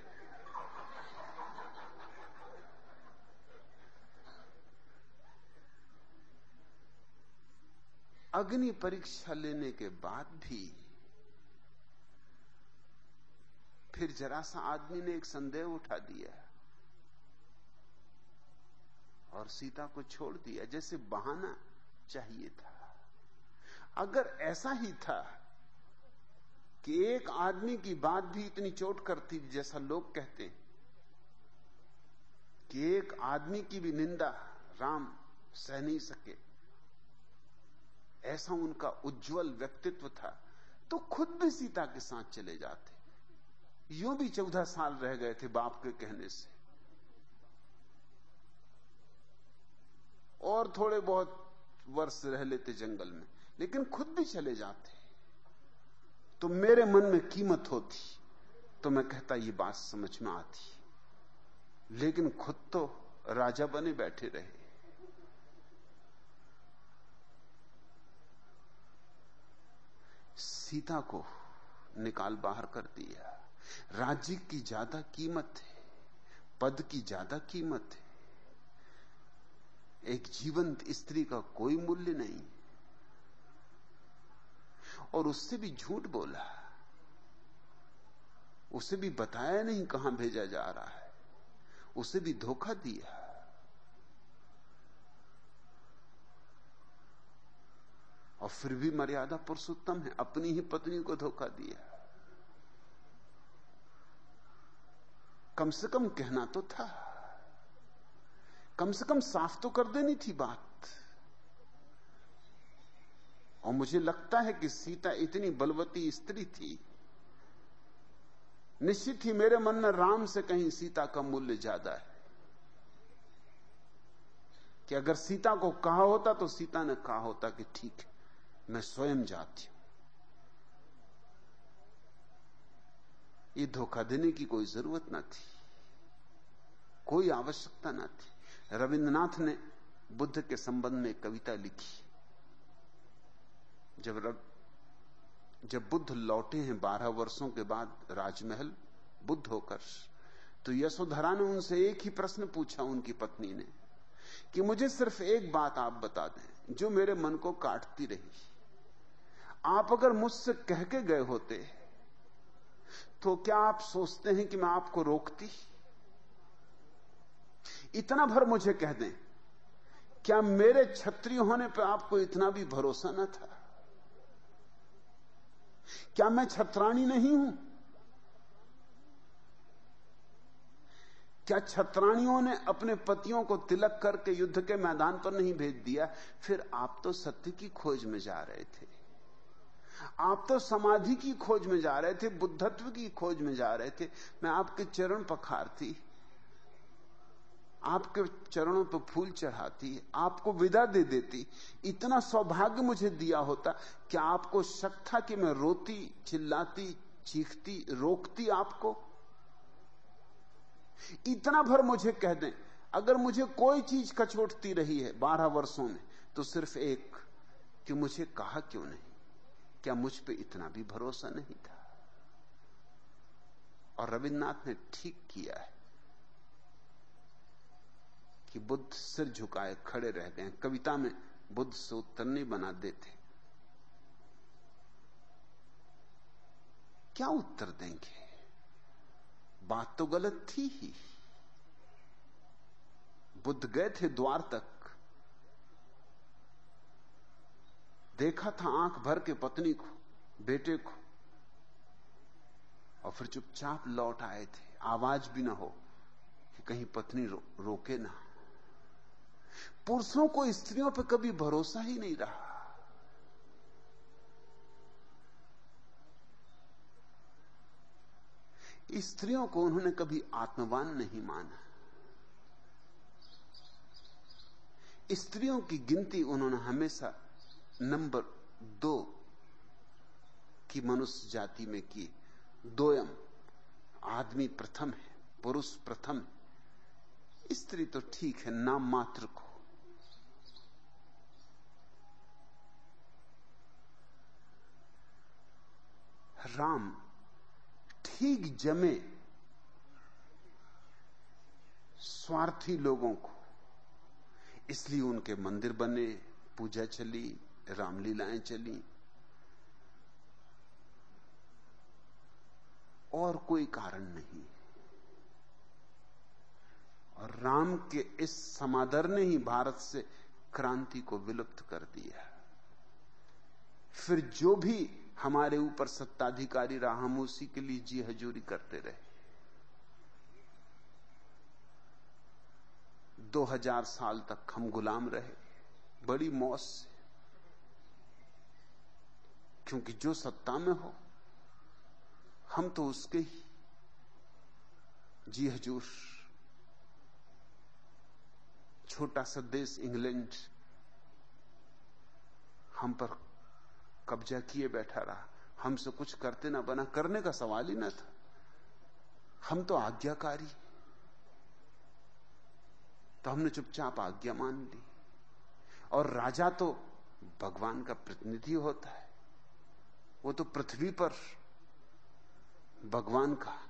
अग्नि परीक्षा लेने के बाद भी फिर जरा सा आदमी ने एक संदेह उठा दिया। और सीता को छोड़ दिया, जैसे बहाना चाहिए था। अगर ऐसा ही था कि एक आदमी की बात भी इतनी चोट करती जैसा लोग कहते कि एक आदमी की भी निंदा राम सह नहीं सके, ऐसा उनका उज्जवल व्यक्तित्व था तो खुद भी सीता के साथ चले जाते। यूँ भी चौदह साल रह गए थे बाप के कहने से। और थोड़े बहुत वर्ष रह लेते जंगल में, लेकिन खुद भी चले जाते। तो मेरे मन में कीमत होती तो मैं कहता, ये बात समझ में आती। लेकिन खुद तो राजा बने बैठे रहे। सीता को निकाल बाहर कर दिया। राज्य की ज़्यादा कीमत है, पद की ज़्यादा कीमत है। एक जीवंत स्त्री का कोई मूल्य नहीं। और उससे भी झूठ बोला। उसे भी बताया नहीं कहाँ भेजा जा रहा है। उसे भी धोखा दिया। और फिर भी मर्यादा पुरुषोत्तम है, अपनी ही पत्नी को धोखा दिया। कम से कम कहना तो था। कम से कम साफ़ तो कर देनी थी बात। और मुझे लगता है कि सीता इतनी बलवती स्त्री थी। निश्चित ही मेरे मन में राम से कहीं सीता का मूल्य ज़्यादा है। कि अगर सीता को कहा होता तो सीता ने कहा होता कि ठीक है मैं स्वयं जाती हूँ। ये धोखा देने की कोई ज़रूरत ना थी। कोई आवश्यकता ना थी। रविन्द्रनाथ ने बुद्ध के संबंध में कविता लिखी। जब रब, जब बुद्ध लौटे हैं बारह वर्षों के बाद राजमहल बुद्ध होकर तो यशोधरा ने उनसे एक ही प्रश्न पूछा उनकी पत्नी ने कि मुझे सिर्फ़ एक बात आप बता दें जो मेरे मन को काटती रही। आप अगर मुझसे कह के गए होते तो क्या आप सोचते हैं कि मैं आपको रोकती? इतना भर मुझे कह दें, क्या मेरे क्षत्रिय होने पर आपको इतना भी भरोसा न था? क्या मैं छत्राणी नहीं हूँ? क्या छत्राणियों ने अपने पतियों को तिलक करके युद्ध के मैदान पर नहीं भेज दिया? फिर आप तो सत्य की खोज में जा रहे थे। आप तो समाधि की खोज में जा रहे थे, बुद्धत्व की खोज में जा रहे थे। मैं आपके चरण पखारती। आपके चरणों पर फूल चढ़ाती आपको विदा दे देती इतना सौभाग्य मुझे दिया होता, क्या आपको शक था कि मैं रोती, चिल्लाती, चीखती, रोकती आपको? इतना भर मुझे कह दें, अगर मुझे कोई चीज़ कचोटती रही है बारह वर्षों में तो सिर्फ़ एक, कि मुझे कहा क्यों नहीं? क्या मुझ पे इतना भी भरोसा नहीं था? और रविन्द्रनाथ ने ठीक किया है। कि बुद्ध सिर झुकाए खड़े रह गए। कविता में बुद्ध से उत्तर नहीं बना देते। क्या उत्तर देंगे? बात तो गलत थी ही। बुद्ध गए थे द्वार तक। देखा था आँख भर के पत्नी को बेटे को। और फिर चुपचाप लौट आए थे। आवाज़ भी ना हो कि कहीं पत्नी रो, रोके ना। पुरुषों को स्त्रियों पर कभी भरोसा ही नहीं रहा। स्त्रियों को उन्होंने कभी आत्मवान नहीं माना। स्त्रियों की गिनती उन्होंने हमेशा नंबर दो की मनुष्य जाति में की। दोयम, आदमी प्रथम है, पुरुष प्रथम। स्त्री तो ठीक है, नाम मात्र को। राम, ठीक जमे स्वार्थी लोगों को। इसलिए उनके मंदिर बने, पूजा चली, रामलीलाएँ चली। और कोई कारण नहीं। और राम के इस समादर ने ही भारत से क्रांति को विलुप्त कर दिया। फिर जो भी हमारे ऊपर सत्ताधिकारी रहा, हम उसी के लिए जी हजूरी करते रहे। दो हज़ार साल तक हम गुलाम रहे। बड़ी मौत से। क्योंकि जो सत्ता में हो, हम तो उसके ही। जी हजूर, छोटा सा देश इंग्लैंड, हम पर कब्जा किए बैठा रहा। हमसे कुछ करते ना बना, करने का सवाल ही ना था। हम तो आज्ञाकारी। तो हमने चुपचाप आज्ञा मान ली। और राजा तो भगवान का प्रतिनिधि होता है। वो तो पृथ्वी पर भगवान का।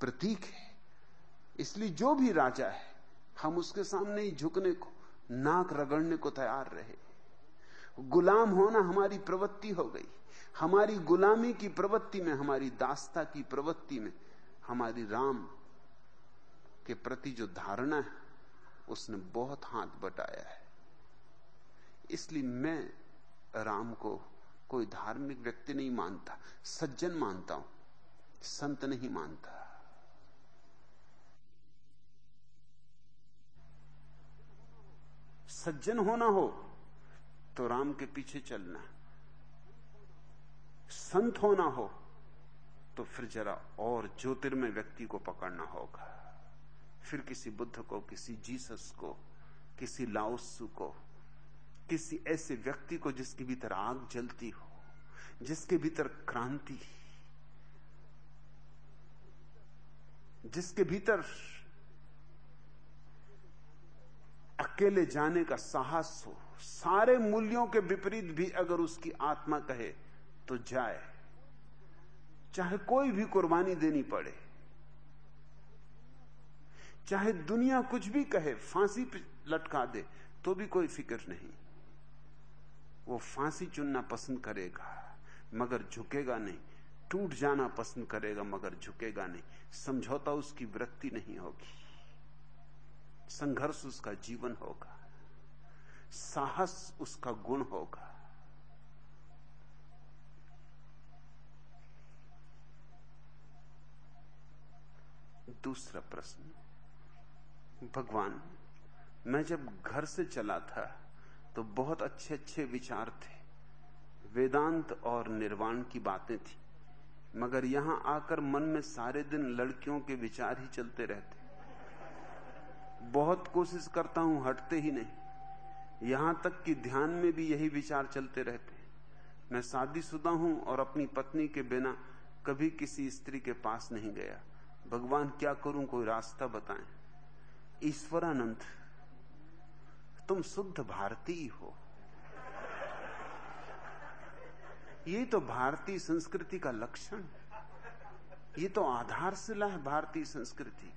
प्रतीक है। इसलिए जो भी राजा है हम उसके सामने ही झुकने को, नाक रगड़ने को तैयार रहे। गुलाम होना हमारी प्रवृत्ति हो गई। हमारी गुलामी की प्रवृत्ति में, हमारी दास्ता की प्रवृत्ति में, हमारी राम के प्रति जो धारणा है, उसने बहुत हाथ बटाया है। इसलिए मैं राम को कोई धार्मिक व्यक्ति नहीं मानता, सज्जन मानता हूँ, संत नहीं मानता। सज्जन होना हो तो राम के पीछे चलना। संत होना हो तो फिर जरा और ज्योतिर्मय व्यक्ति को पकड़ना होगा। फिर किसी बुद्ध को, किसी जीसस को, किसी लाउसु को, किसी ऐसे व्यक्ति को जिसके भीतर आग जलती हो, जिसके भीतर क्रांति, जिसके भीतर अकेले जाने का साहस हो। सारे मूल्यों के विपरीत भी अगर उसकी आत्मा कहे तो जाए। चाहे कोई भी कुर्बानी देनी पड़े। चाहे दुनिया कुछ भी कहे, फांसी लटका दे तो भी कोई फ़िक्र नहीं। वो फांसी चुनना पसंद करेगा, मगर झुकेगा नहीं। टूट जाना पसंद करेगा, मगर झुकेगा नहीं। समझौता उसकी वृत्ति नहीं होगी। संघर्ष उसका जीवन होगा, साहस उसका गुण होगा। दूसरा प्रश्न, भगवान, मैं जब घर से चला था तो बहुत अच्छे अच्छे विचार थे, वेदांत और निर्वाण की बातें थी, मगर यहाँ आकर मन में सारे दिन लड़कियों के विचार ही चलते रहते। बहुत कोशिश करता हूँ, हटते ही नहीं। यहाँ तक कि ध्यान में भी यही विचार चलते रहते हैं। मैं शादीशुदा हूँ और अपनी पत्नी के बिना कभी किसी स्त्री के पास नहीं गया। भगवान क्या करूँ, कोई रास्ता बताएँ। ईश्वरानंद, तुम शुद्ध भारतीय हो। ये तो भारतीय संस्कृति का लक्षण। ये तो आधारशिला है भारतीय संस्कृति।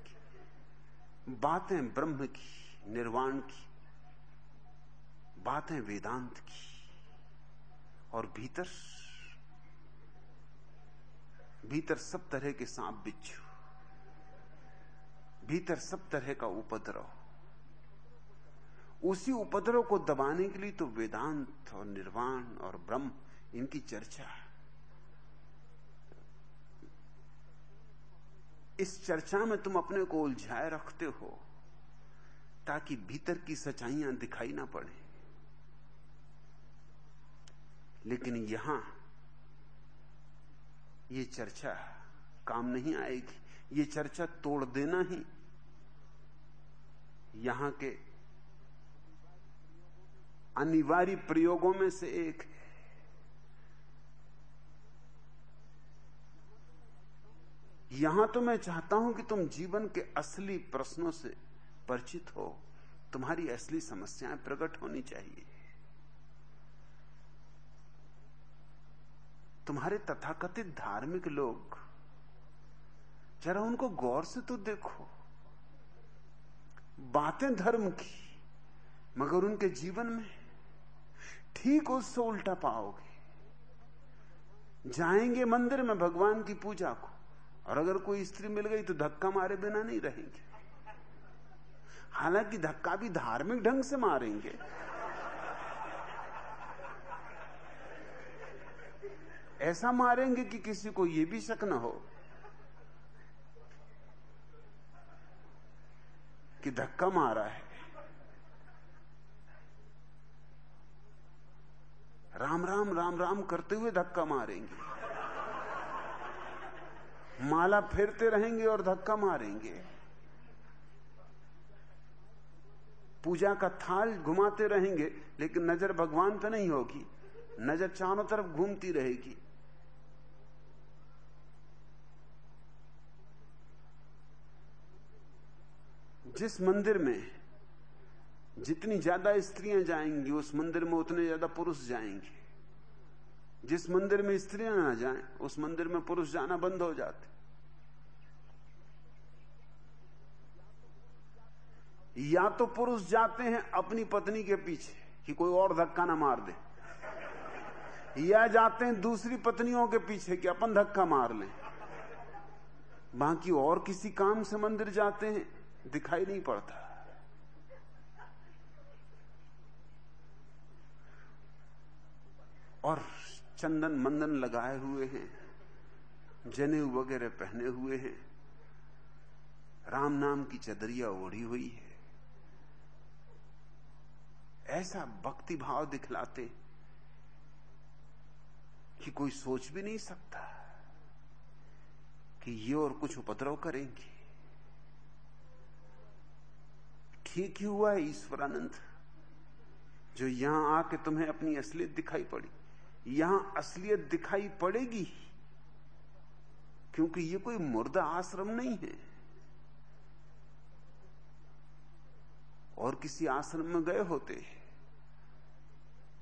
बातें ब्रह्म की, निर्वाण की, बातें वेदांत की, और भीतर भीतर सब तरह के सांप बिच्छू, भीतर सब तरह का उपद्रव। उसी उपद्रव को दबाने के लिए तो वेदांत और निर्वाण और ब्रह्म, इनकी चर्चा इस चर्चा में तुम अपने को उलझाए रखते हो, ताकि भीतर की सच्चाइयाँ दिखाई ना पड़े। लेकिन यहाँ ये चर्चा काम नहीं आएगी। ये चर्चा तोड़ देना ही। यहाँ के अनिवार्य प्रयोगों में से एक है। यहाँ तो मैं चाहता हूँ कि तुम जीवन के असली प्रश्नों से परिचित हो। तुम्हारी असली समस्याएँ प्रकट होनी चाहिए। तुम्हारे तथाकथित धार्मिक लोग, जरा उनको गौर से तो देखो। बातें धर्म की, मगर उनके जीवन में ठीक उससे उल्टा पाओगे। जाएँगे मंदिर में भगवान की पूजा को। और अगर कोई स्त्री मिल गई तो धक्का मारे बिना नहीं रहेंगे। हालाँकि धक्का भी धार्मिक ढंग से मारेंगे। ऐसा मारेंगे कि किसी को यह भी शक न हो कि धक्का मारा है। राम राम राम राम करते हुए धक्का मारेंगे। माला फेरते रहेंगे और धक्का मारेंगे। पूजा का थाल घुमाते रहेंगे, लेकिन नज़र भगवान पे नहीं होगी। नज़र चारों तरफ़ घूमती रहेगी। जिस मंदिर में जितनी ज़्यादा स्त्रियाँ जाएँगी, उस मंदिर में उतने ज़्यादा पुरुष जाएँगे। जिस मंदिर में स्त्रियाँ ना जाएँ, उस मंदिर में पुरुष जाना बंद हो जाते। या तो पुरुष जाते हैं अपनी पत्नी के पीछे कि कोई और धक्का ना मार दे, या जाते हैं दूसरी पत्नियों के पीछे कि अपन धक्का मार लें। बाकी और किसी काम से मंदिर जाते हैं, दिखाई नहीं पड़ता। और चंदन मंदन लगाए हुए हैं, जनेऊ वगैरह पहने हुए हैं। राम नाम की चदरिया ओढ़ी हुई है। ऐसा भक्ति भाव दिखलाते कि कोई सोच भी नहीं सकता कि ये और कुछ उपद्रव करेंगे। ठीक ही हुआ है ईश्वरानंद? जो यहाँ आके तुम्हें अपनी असलियत दिखाई पड़ी। यहाँ असलियत दिखाई पड़ेगी, क्योंकि ये कोई मुर्दा आश्रम नहीं है। और किसी आश्रम में गए होते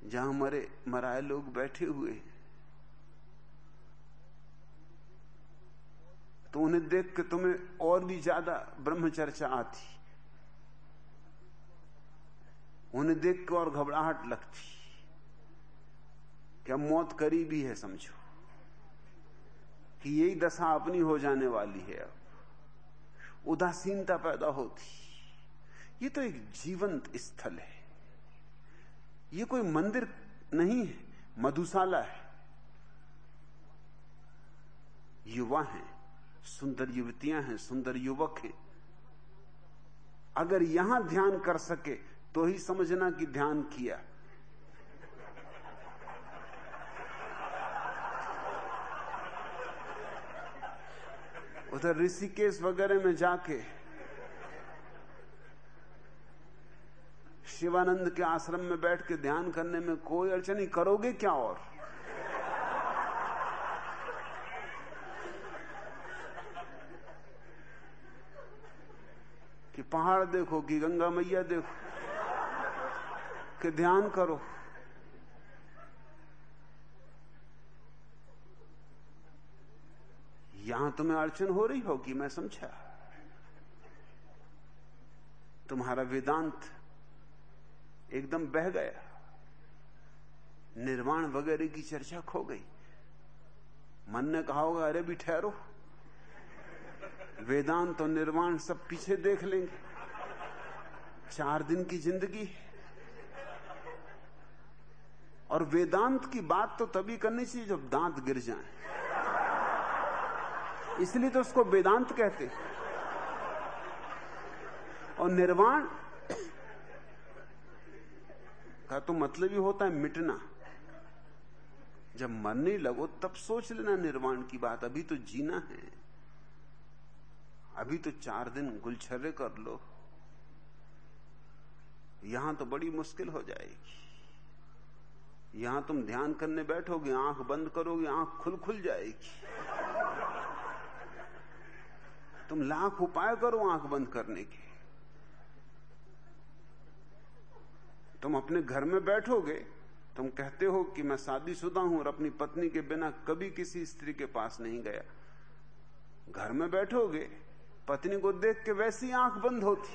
जहाँ मरे, मराए लोग बैठे हुए तो उन्हें देख के तुम्हें और भी ज़्यादा ब्रह्मचर्चा आती। उन्हें देख के और घबराहट लगती। क्या मौत करीबी है, समझो। कि यही दशा अपनी हो जाने वाली है अब। उदासीनता पैदा होती। ये तो एक जीवंत स्थल है। ये कोई मंदिर नहीं है, मधुशाला है। युवा हैं, सुंदर युवतियाँ हैं, सुंदर युवक हैं। अगर यहाँ ध्यान कर सके तो ही समझना कि ध्यान किया। उधर ऋषिकेश वगैरह में जाके शिवानंद के आश्रम में बैठ के ध्यान करने में कोई अड़चन नहीं, करोगे क्या और? कि पहाड़ देखो, कि गंगा मैया देखो, कि ध्यान करो। यहाँ तुम्हें अड़चन हो रही होगी, मैं समझा। तुम्हारा वेदांत एकदम बह गया। निर्वाण वगैरह की चर्चा खो गई। मन ने कहा होगा, अरे भी ठहरो। वेदांत और निर्वाण सब पीछे देख लेंगे। चार दिन की ज़िंदगी और वेदांत की बात तो तभी करनी चाहिए जब दांत गिर जाए। इसलिए तो उसको वेदांत कहते और निर्वाण का तो मतलब ही होता है मिटना। जब मरने लगो, तब सोच लेना निर्वाण की बात, अभी तो जीना है। अभी तो चार दिन गुलछर्रे कर लो। यहाँ तो बड़ी मुश्किल हो जाएगी। यहाँ तुम ध्यान करने बैठोगे, आँख बंद करोगे, आँख खुल खुल जाएगी। तुम लाख उपाय करो आँख बंद करने के। तुम अपने घर में बैठोगे, तुम कहते हो कि मैं शादीशुदा हूँ और अपनी पत्नी के बिना कभी किसी स्त्री के पास नहीं गया। घर में बैठोगे, पत्नी को देख के वैसी आँख बंद होती।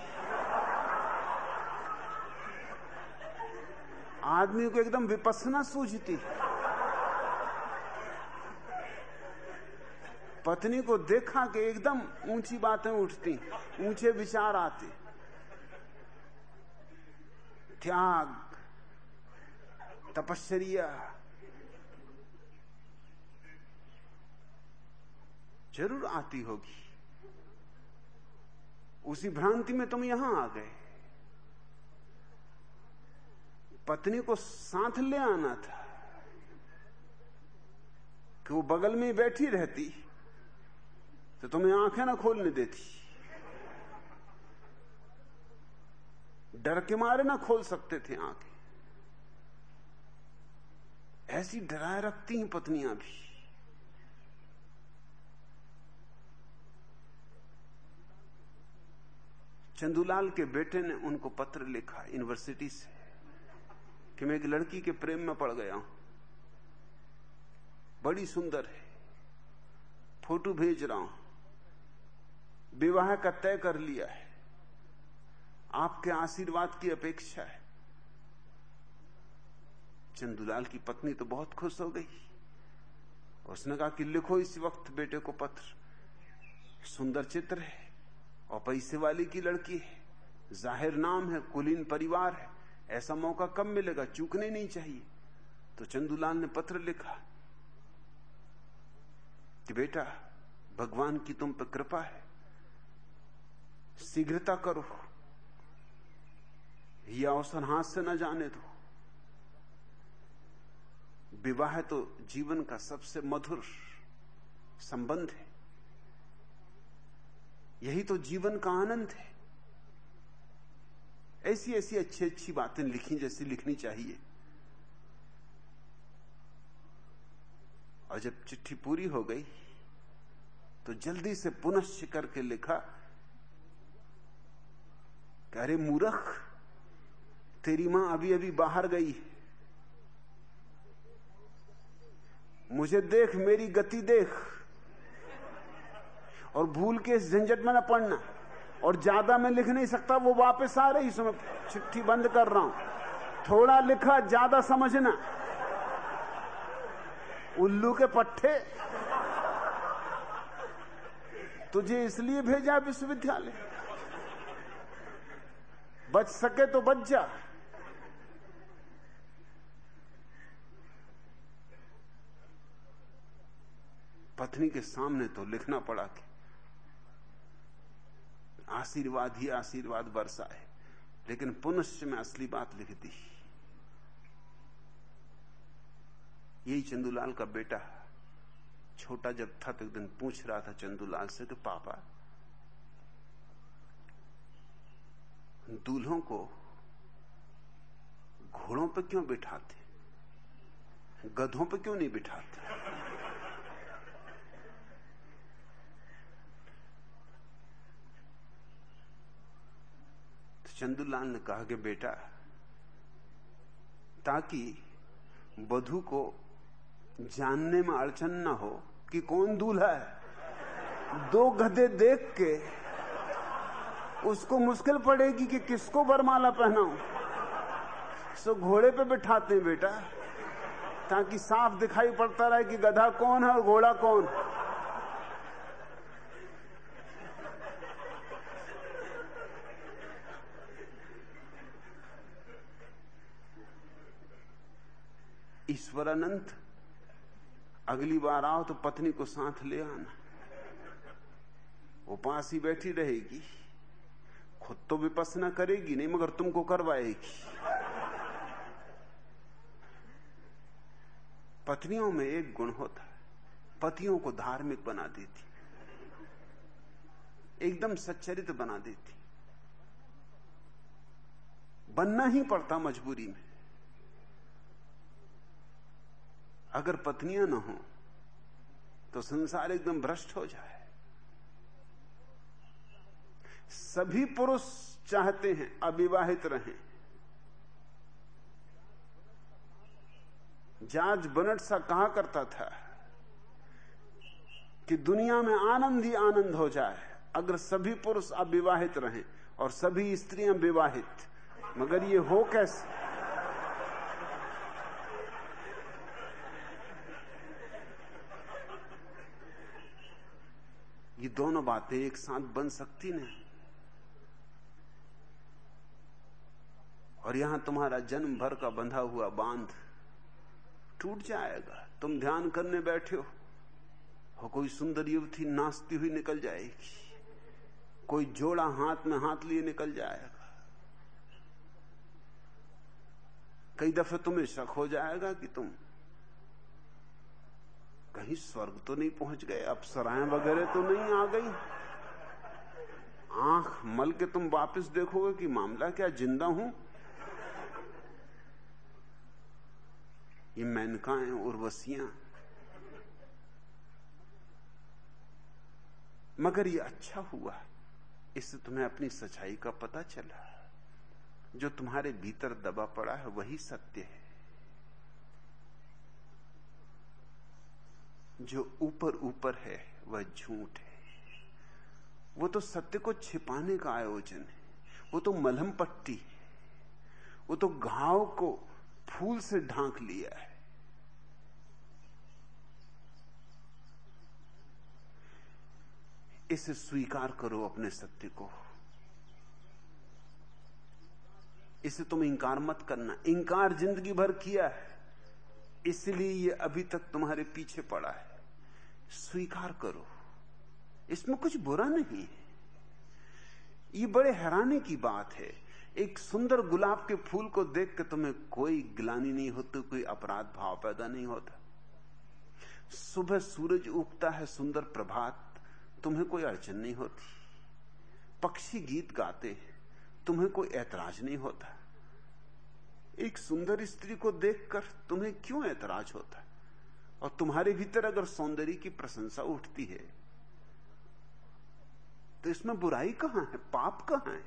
आदमी को एकदम विपसना सूझती। पत्नी को देखा कि एकदम ऊँची बातें उठती, ऊँचे विचार आते। त्याग तपश्चर्या ज़रूर आती होगी। उसी भ्रांति में तुम यहाँ आ गए। पत्नी को साथ ले आना था कि वो बगल में बैठी रहती तो तुम्हें आँखें ना खोलने देती। डर के मारे ना खोल सकते थे आँखें। ऐसी डराए रखती हैं पत्नियाँ भी। चंदूलाल के बेटे ने उनको पत्र लिखा यूनिवर्सिटी से कि मैं एक लड़की के प्रेम में पड़ गया हूँ। बड़ी सुंदर है। फ़ोटो भेज रहा हूँ। विवाह का तय कर लिया है। आपके आशीर्वाद की अपेक्षा है। चंदूलाल की पत्नी तो बहुत खुश हो गई। उसने कहा कि लिखो इस वक्त बेटे को पत्र। सुंदर चित्र है और पैसे वाली की लड़की है। ज़ाहिर नाम है, कुलीन परिवार है। ऐसा मौका कब मिलेगा? चूकने नहीं चाहिए। तो चंदूलाल ने पत्र लिखा कि बेटा, भगवान की तुम पर कृपा है। शीघ्रता करो। यह अवसर हाथ से न जाने दो। विवाह तो जीवन का सबसे मधुर संबंध है। यही तो जीवन का आनंद है। ऐसी ऐसी अच्छी अच्छी बातें लिखी जैसी लिखनी चाहिए। और जब चिट्ठी पूरी हो गई तो जल्दी से पुनश्च करके लिखा कि अरे मूर्ख तेरी माँ अभी अभी बाहर गई मुझे देख, मेरी गति देख। और भूल के इस झंझट में ना पड़ना। और ज़्यादा मैं लिख नहीं सकता, वो वापस आ रही समय चिट्ठी बंद कर रहा हूँ। थोड़ा लिखा, ज़्यादा समझना। उल्लू के पट्टे तुझे इसलिए भेजा विश्वविद्यालय। बच सके तो बच जा। पत्नी के सामने तो लिखना पड़ा कि आशीर्वाद ही आशीर्वाद वर्षा है, लेकिन पुनश्च में असली बात लिख दी यही चंदूलाल का बेटा, छोटा जब था तो एक दिन पूछ रहा था चंदूलाल से कि पापा, दूल्हों को घोड़ों पर क्यों बिठाते? गधों पर क्यों नहीं बिठाते? चंदूलाल ने कहा कि बेटा, ताकि वधु को जानने में अड़चन ना हो कि कौन दूल्हा है, दो गधे देख के उसको मुश्किल पड़ेगी कि किसको बरमाला पहनाऊं। सो घोड़े पे बिठाते हैं बेटा, ताकि साफ़ दिखाई पड़ता रहे कि गधा कौन है और घोड़ा कौन। ईश्वर अनंत अगली बार आओ तो पत्नी को साथ ले आना। वो पास ही बैठी रहेगी। खुद तो विपसना करेगी नहीं, मगर तुमको करवाएगी। पत्नियों में एक गुण होता है, पतियों को धार्मिक बना देती, एकदम सच्चरित बना देती। बनना ही पड़ता मजबूरी में। अगर पत्नियाँ न हो तो संसार एकदम भ्रष्ट हो जाए। सभी पुरुष चाहते हैं, अविवाहित रहें। जाज बनट सा कहा करता था कि दुनिया में आनंद ही आनंद हो जाए, अगर सभी पुरुष अविवाहित रहें और सभी स्त्रियाँ विवाहित। मगर ये हो कैसे? ये दोनों बातें एक साथ बन सकती नहीं। और यहाँ तुम्हारा जन्म भर का बंधा हुआ बाँध टूट जाएगा। तुम ध्यान करने बैठे हो। और कोई सुंदर युवती नाचती हुई निकल जाएगी। कोई जोड़ा हाथ में हाथ लिए निकल जाएगा। कई दफे तुम्हें शक हो जाएगा कि तुम कहीं स्वर्ग तो नहीं पहुँच गए अप्सराएँ वगैरह तो नहीं आ गई। आँख मल के तुम वापस देखोगे कि मामला क्या, ज़िंदा हूँ? ये मैनकाएँ उर्वशियाँ। मगर ये अच्छा हुआ, इससे तुम्हें अपनी सच्चाई का पता चला। जो तुम्हारे भीतर दबा पड़ा है, वही सत्य है। जो ऊपर ऊपर है, वह झूठ है। वो तो सत्य को छिपाने का आयोजन है। वो तो मलहम पट्टी वो तो घाव को फूल से ढांक लिया है। इसे स्वीकार करो अपने सत्य को। इसे तुम इंकार मत करना। इंकार ज़िंदगी भर किया है। इसलिए ये अभी तक तुम्हारे पीछे पड़ा है। स्वीकार करो। इसमें कुछ बुरा नहीं है। ये बड़े हैरानी की बात है। एक सुंदर गुलाब के फूल को देख के तुम्हें कोई गिलानी नहीं होती, कोई अपराध भाव पैदा नहीं होता। सुबह सूरज उगता है सुंदर प्रभात, तुम्हें कोई अड़चन नहीं होती। पक्षी गीत गाते हैं, तुम्हें कोई ऐतराज नहीं होता। एक सुंदर स्त्री को देखकर तुम्हें क्यों ऐतराज होता है? और तुम्हारे भीतर अगर सौंदर्य की प्रशंसा उठती है तो इसमें बुराई कहाँ है? पाप कहाँ है?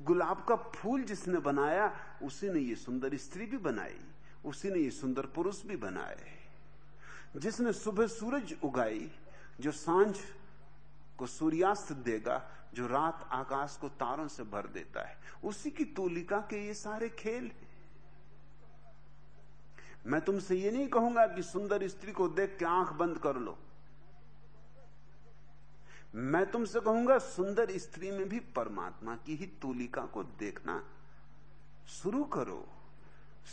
गुलाब का फूल जिसने बनाया, उसी ने ये सुंदर स्त्री भी बनाई, उसी ने ये सुंदर पुरुष भी बनाए। जिसने सुबह सूरज उगाई, जो साँझ को सूर्यास्त देगा जो रात आकाश को तारों से भर देता है, उसी की तूलिका के ये सारे खेल हैं। मैं तुमसे ये नहीं कहूँगा कि सुंदर स्त्री को देख के आँख बंद कर लो। मैं तुमसे कहूँगा, सुंदर स्त्री में भी परमात्मा की ही तूलिका को देखना शुरू करो।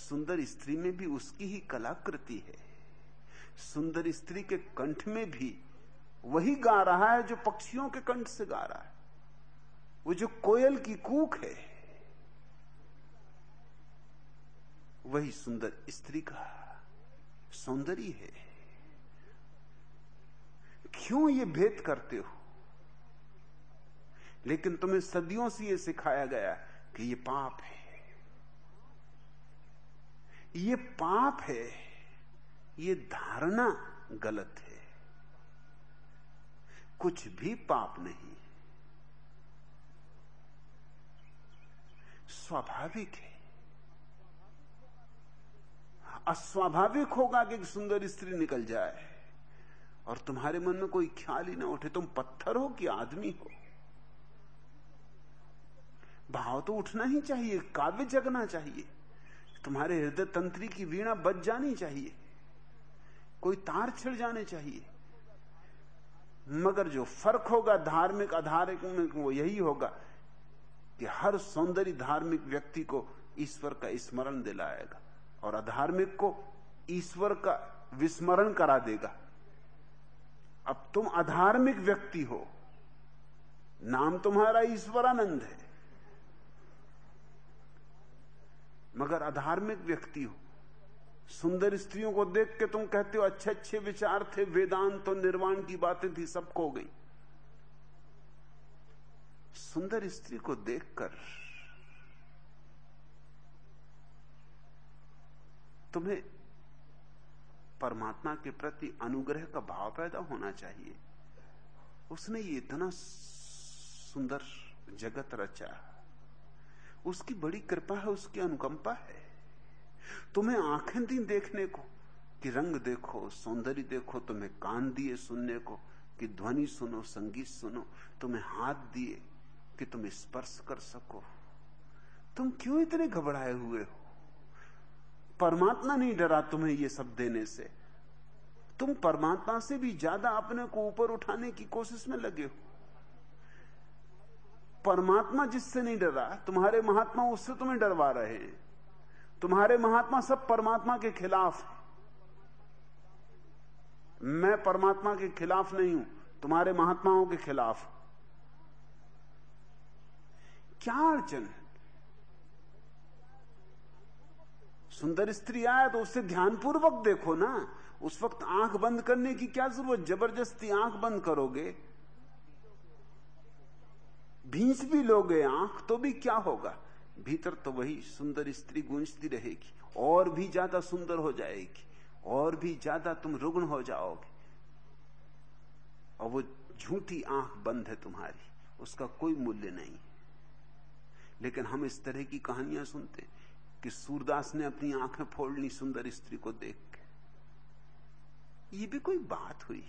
सुंदर स्त्री में भी उसकी ही कलाकृति है। सुंदर स्त्री के कंठ में भी वही गा रहा है जो पक्षियों के कंठ से गा रहा है। वो जो कोयल की कूक है, वही सुंदर स्त्री का सौंदर्य है। क्यों ये भेद करते हो? लेकिन तुम्हें सदियों से यह सिखाया गया कि ये पाप है। ये पाप है, ये धारणा गलत है। कुछ भी पाप नहीं। स्वाभाविक है। अस्वाभाविक होगा कि एक सुंदर स्त्री निकल जाए और तुम्हारे मन में कोई ख्याल ही ना उठे, तुम पत्थर हो कि आदमी हो। भाव तो उठना ही चाहिए, काव्य जगना चाहिए। तुम्हारे हृदय तंत्री की वीणा बच जानी चाहिए। कोई तार छिड़ जाने चाहिए। मगर जो फ़र्क होगा, धार्मिक, अधार्मिक में वो यही होगा कि हर सौंदर्य धार्मिक व्यक्ति को ईश्वर का स्मरण दिलाएगा और अधार्मिक को ईश्वर का विस्मरण करा देगा। अब तुम अधार्मिक व्यक्ति हो, नाम तुम्हारा ईश्वरानंद है, मगर अधार्मिक व्यक्ति हो। सुंदर स्त्रियों को देख के तुम कहते हो अच्छे अच्छे विचार थे, वेदांत तो निर्वाण की बातें थी सब खो गई। सुंदर स्त्री को देखकर तुम्हें परमात्मा के प्रति अनुग्रह का भाव पैदा होना चाहिए। उसने ये इतना सुंदर जगत रचा। उसकी बड़ी कृपा है, उसकी अनुकंपा है। तुम्हें आँखें दी देखने को कि रंग देखो, सौंदर्य देखो, तुम्हें कान दिए सुनने को कि ध्वनि सुनो, संगीत सुनो, तुम्हें हाथ दिए कि तुम स्पर्श कर सको। तुम क्यों इतने घबराए हुए हो? परमात्मा नहीं डरा तुम्हें ये सब देने से। तुम परमात्मा से भी ज़्यादा अपने को ऊपर उठाने की कोशिश में लगे हो। परमात्मा जिससे नहीं डरा, तुम्हारे महात्मा उससे तुम्हें डरवा रहे हैं। तुम्हारे महात्मा सब परमात्मा के खिलाफ मैं परमात्मा के खिलाफ नहीं हूँ, तुम्हारे महात्माओं के खिलाफ क्या अड़चन है। सुंदर स्त्री आए तो उससे ध्यानपूर्वक देखो ना। उस वक्त आँख बंद करने की क्या ज़रूरत? ज़बरदस्ती आँख बंद करोगे। भींच भी लोगे, आँख तो भी क्या होगा? भीतर तो वही सुंदर स्त्री गूंजती रहेगी, और भी ज़्यादा सुंदर हो जाएगी, और भी ज़्यादा तुम रुग्ण हो जाओगे। और वो झूठी आँख बंद है तुम्हारी, उसका कोई मूल्य नहीं। लेकिन हम इस तरह की कहानियाँ सुनते कि सूरदास ने अपनी आँखें फोड़ ली सुंदर स्त्री को देख के। ये भी कोई बात हुई।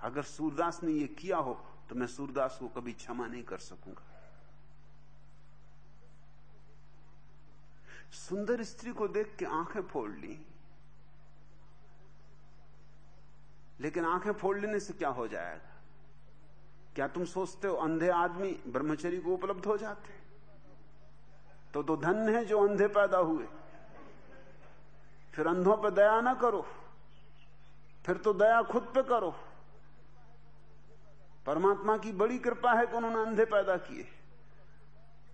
अगर सूरदास ने यह किया हो तो मैं सूरदास को कभी क्षमा नहीं कर सकूँगा। सुंदर स्त्री को देख के आँखें फोड़ ली। लेकिन आँखें फोड़ लेने से क्या हो जाएगा? क्या तुम सोचते हो अंधे आदमी ब्रह्मचरी को उपलब्ध हो जाते तो तो धन है जो अंधे पैदा हुए। फिर अंधों पर दया ना करो। फिर तो दया खुद पे करो। परमात्मा की बड़ी कृपा है कि उन्होंने अंधे पैदा किए।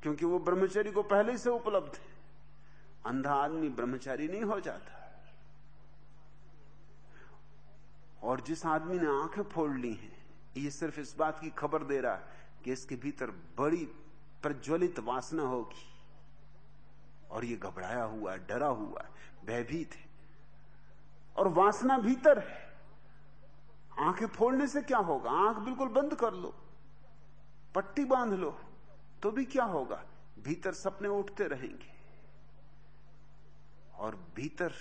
क्योंकि वो ब्रह्मचरी को पहले से उपलब्ध है। अंधा आदमी ब्रह्मचारी नहीं हो जाता। और जिस आदमी ने आँखें फोड़ ली हैं, ये सिर्फ़ इस बात की खबर दे रहा है कि इसके भीतर बड़ी प्रज्वलित वासना होगी। और ये घबराया हुआ है डरा हुआ है भयभीत है। और वासना भीतर है। आँखें फोड़ने से क्या होगा? आँख बिल्कुल बंद कर लो, पट्टी बाँध लो तो भी क्या होगा? भीतर सपने उठते रहेंगे। और भीतर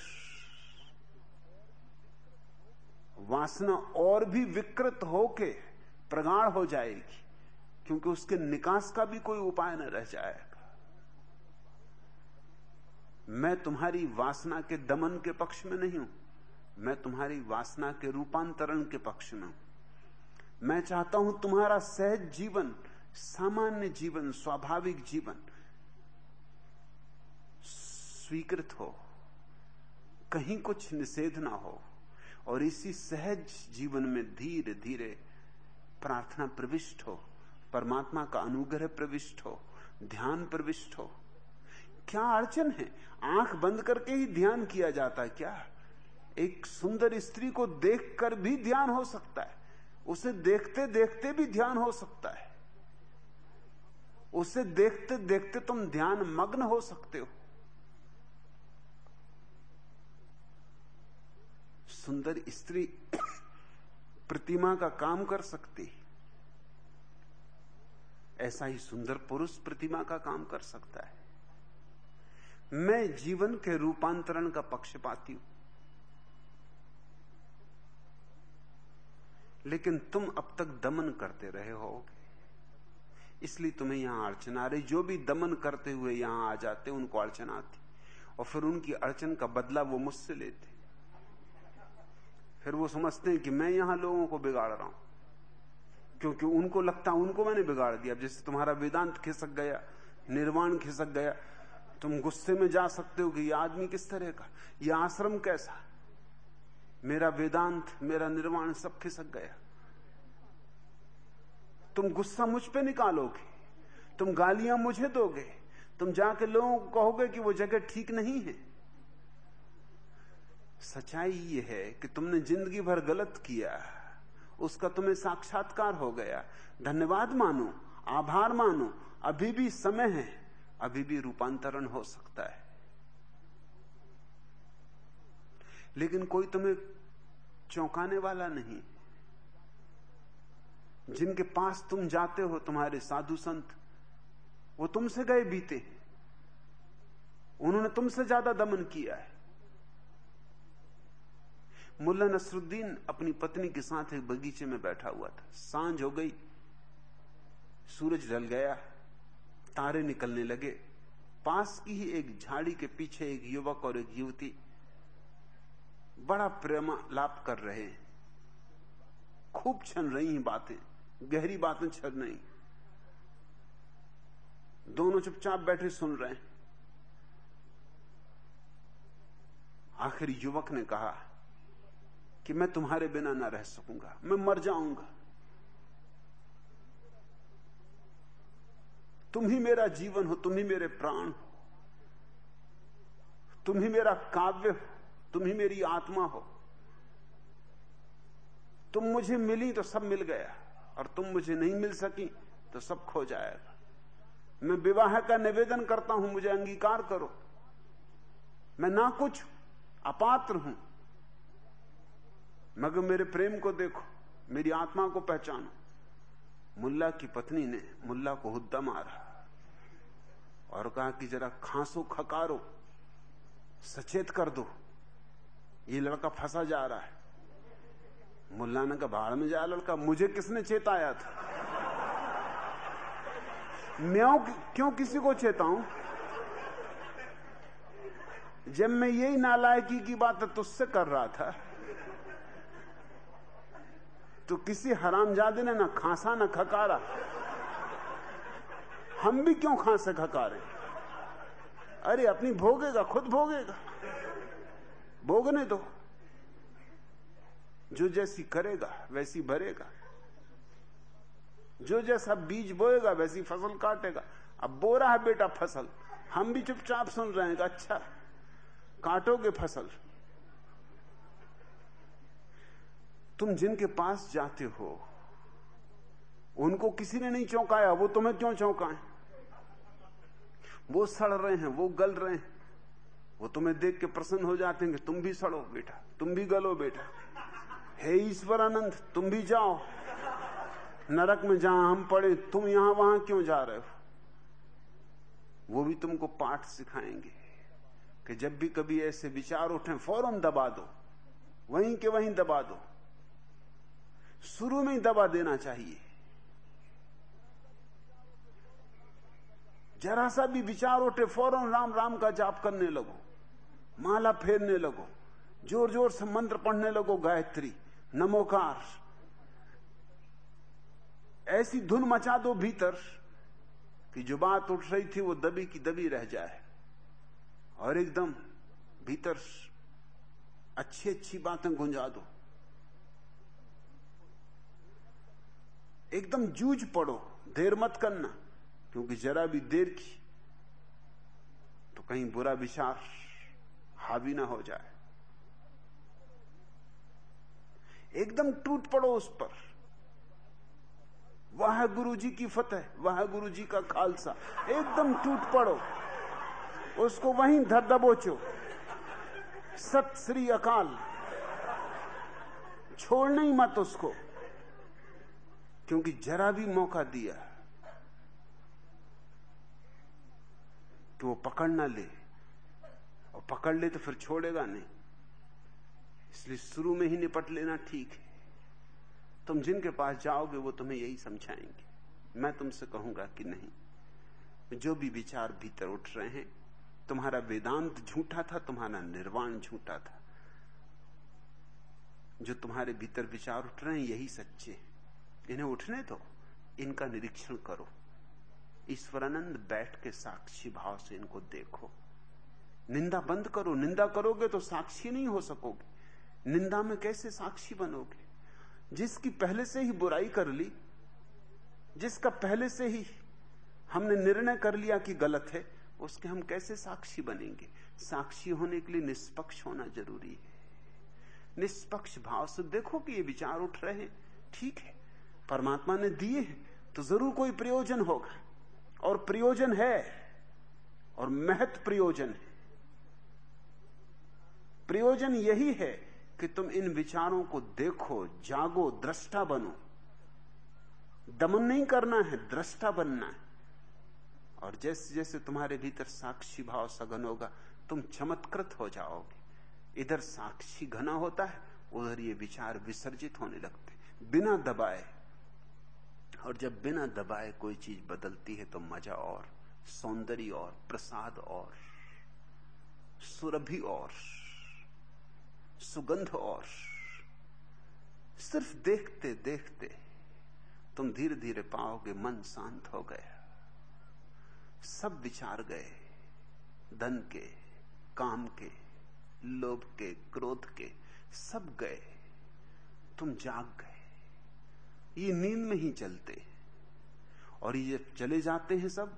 वासना और भी विकृत होके प्रगाढ़ हो जाएगी, क्योंकि उसके निकास का भी कोई उपाय न रह जाएगा मैं तुम्हारी वासना के दमन के पक्ष में नहीं हूँ। मैं तुम्हारी वासना के रूपांतरण के पक्ष में हूँ। मैं चाहता हूँ तुम्हारा सहज जीवन, सामान्य जीवन, स्वाभाविक जीवन स्वीकृत हो। कहीं कुछ निषेध ना हो और इसी सहज जीवन में धीरे धीरे प्रार्थना प्रविष्ट हो, परमात्मा का अनुग्रह प्रविष्ट हो, ध्यान प्रविष्ट हो। क्या अड़चन है? आँख बंद करके ही ध्यान किया जाता है क्या? एक सुंदर स्त्री को देखकर भी ध्यान हो सकता है। उसे देखते देखते भी ध्यान हो सकता है। उसे देखते देखते तुम ध्यान मग्न हो सकते हो। सुंदर स्त्री प्रतिमा का काम कर सकती ऐसा ही सुंदर पुरुष प्रतिमा का काम कर सकता है। मैं जीवन के रूपांतरण का पक्ष पाती हूँ। लेकिन तुम अब तक दमन करते रहे हो इसलिए तुम्हें यहाँ अड़चन रही जो भी दमन करते हुए यहाँ आ जाते, उनको अड़चन आती। और फिर उनकी अड़चन का बदला वो मुझसे लेते। फिर वो समझते हैं कि मैं यहाँ लोगों को बिगाड़ रहा हूँ। क्योंकि उनको लगता, उनको मैंने बिगाड़ दिया। जैसे तुम्हारा वेदांत खिसक गया, निर्वाण खिसक गया तुम गुस्से में जा सकते हो कि यह आदमी किस तरह का? यह आश्रम कैसा? मेरा वेदांत, मेरा निर्वाण सब खिसक गया। तुम गुस्सा मुझ पे निकालोगे। तुम गालियाँ मुझे दोगे। तुम जाके लोगों को कहोगे कि वो जगह ठीक नहीं है। सच्चाई ये है कि तुमने ज़िंदगी भर गलत किया। उसका तुम्हें साक्षात्कार हो गया। धन्यवाद मानो, आभार मानो। अभी भी समय है। अभी भी रूपांतरण हो सकता है। लेकिन कोई तुम्हें चौंकाने वाला नहीं। जिनके पास तुम जाते हो, तुम्हारे साधु संत, वो तुमसे गए बीते उन्होंने तुमसे ज़्यादा दमन किया है। मुल्ला नसरुद्दीन अपनी पत्नी के साथ एक बगीचे में बैठा हुआ था। साँझ हो गई, सूरज ढल गया। तारे निकलने लगे। पास की ही एक झाड़ी के पीछे एक युवक और एक युवती बड़ा प्रेमा लाप कर रहे हैं। खूब छन रही हैं बातें, गहरी बातें छन रही दोनों चुपचाप बैठे सुन रहे हैं। आखिर युवक ने कहा कि मैं तुम्हारे बिना ना रह सकूँगा, मैं मर जाऊँगा। तुम ही मेरा जीवन हो, तुम ही मेरे प्राण हो। तुम ही मेरा काव्य हो, तुम ही मेरी आत्मा हो। तुम मुझे मिली तो सब मिल गया, और तुम मुझे नहीं मिल सकी तो सब खो जाएगा। मैं विवाह का निवेदन करता हूँ, मुझे अंगीकार करो। मैं ना कुछ अपात्र हूँ, मगर मेरे प्रेम को देखो, मेरी आत्मा को पहचानो। मुल्ला की पत्नी ने मुल्ला को हुद्दा मारा। और कहा कि जरा खांसो खकारो, सचेत कर दो। ये लड़का फंसा जा रहा है। मुल्ला ने कहा बाढ़ में जा लड़का, मुझे किसने चेताया था? मैं क्यों किसी को चेताऊं? जब मैं यही नालायकी की बात तुझसे कर रहा था। तो किसी हरामजादे ने ना खांसा, ना खकारा। हम भी क्यों खांसे खकारे अरे, अपनी भोगेगा, खुद भोगेगा। भोगने दो। जो जैसी करेगा, वैसी भरेगा। जो जैसा बीज बोएगा, वैसी फ़सल काटेगा। अब बो रहा है बेटा फ़सल। हम भी चुपचाप सुन रहे हैं अच्छा काटोगे फ़सल। तुम जिनके पास जाते हो, उनको किसी ने नहीं चौंकाया, वो तुम्हें क्यों चौंकाए? वो सड़ रहे हैं, वो गल रहे हैं। वो तुम्हें देख के प्रसन्न हो जाते हैं कि तुम भी सड़ो बेटा, तुम भी गलो बेटा। हे ईश्वरानंद, तुम भी जाओ। नरक में जहाँ हम पड़े, तुम यहाँ वहाँ क्यों जा रहे हो? वो भी तुमको पाठ सिखाएँगे कि जब भी कभी ऐसे विचार उठे, फ़ौरन दबा दो। वहीं के वहीं दबा दो। शुरू में ही दबा देना चाहिए। जरा सा भी विचार उठे, फ़ौरन राम राम का जाप करने लगो। माला फेरने लगो ज़ोर ज़ोर से मंत्र पढ़ने लगो, गायत्री, नमोकार। ऐसी धुन मचा दो भीतर कि जो बात उठ रही थी वो दबी की दबी रह जाए। और एकदम भीतर अच्छी अच्छी बातें गुंजा दो। एकदम जूझ पड़ो, देर मत करना। क्योंकि जरा भी देर की तो कहीं बुरा विचार हावी ना हो जाए। एकदम टूट पड़ो उस पर। वह गुरु जी की फतेह, वह गुरु जी का खालसा। एकदम टूट पड़ो। उसको वहीं धर दबोचो। सत श्री अकाल। छोड़ना ही मत उसको। क्योंकि जरा भी मौका दिया। कि वो पकड़ ना ले। और पकड़ ले तो फिर छोड़ेगा नहीं। इसलिए शुरू में ही निपट लेना ठीक है। तुम जिनके पास जाओगे, वो तुम्हें यही समझाएँगे। मैं तुमसे कहूँगा कि नहीं, जो भी विचार भीतर उठ रहे हैं, तुम्हारा वेदांत झूठा था, तुम्हारा निर्वाण झूठा था। जो तुम्हारे भीतर विचार उठ रहे हैं, यही सच्चे हैं। इन्हें उठने दो, इनका निरीक्षण करो। ईश्वरानंद बैठ के साक्षी भाव से इनको देखो। निंदा बंद करो, निंदा करोगे तो साक्षी नहीं हो सकोगे। निंदा में कैसे साक्षी बनोगे? जिसकी पहले से ही बुराई कर ली, जिसका पहले से ही हमने निर्णय कर लिया कि गलत है, उसके हम कैसे साक्षी बनेंगे? साक्षी होने के लिए निष्पक्ष होना ज़रूरी है। निष्पक्ष भाव से देखो कि ये विचार उठ रहे हैं। ठीक है, परमात्मा ने दिए हैं तो ज़रूर कोई प्रयोजन होगा। और प्रयोजन है, और महत प्रयोजन है। प्रयोजन यही है कि तुम इन विचारों को देखो, जागो, दृष्टा बनो। दमन नहीं करना है, दृष्टा बनना है। और जैसे जैसे तुम्हारे भीतर साक्षी भाव सघन होगा, तुम चमत्कृत हो जाओगे। इधर साक्षी घना होता है, उधर ये विचार विसर्जित होने लगते बिना दबाए। और जब बिना दबाए कोई चीज़ बदलती है तो मज़ा और, सौंदर्य और, प्रसाद और, सुरभि और, सुगंध और। सिर्फ़ देखते देखते तुम धीरे धीरे पाओगे मन शांत हो गया। सब विचार गए, धन के, काम के, लोभ के, क्रोध के, सब गए। तुम जाग गए। ये नींद में ही चलते और ये जब चले जाते हैं सब,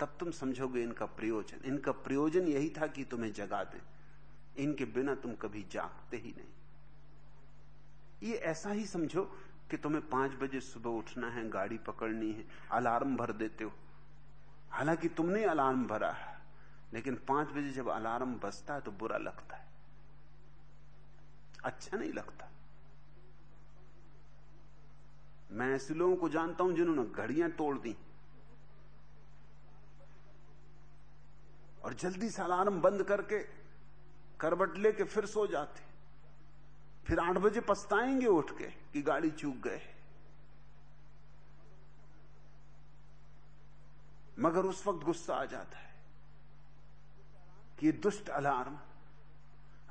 तब तुम समझोगे इनका प्रयोजन। इनका प्रयोजन यही था कि तुम्हें जगा दे। इनके बिना तुम कभी जागते ही नहीं। ये ऐसा ही समझो कि तुम्हें पाँच बजे सुबह उठना है, गाड़ी पकड़नी है, अलार्म भर देते हो। हालाँकि तुमने अलार्म भरा है, लेकिन पाँच बजे जब अलार्म बजता है तो बुरा लगता है। अच्छा नहीं लगता। मैं ऐसे लोगों को जानता हूँ जिन्होंने घड़ियाँ तोड़ दी। और जल्दी से अलार्म बंद करके करबट लेके फिर सो जाते। फिर आठ बजे पछताएँगे उठ के कि गाड़ी चूक गए। मगर उस वक्त गुस्सा आ जाता है कि दुष्ट अलार्म।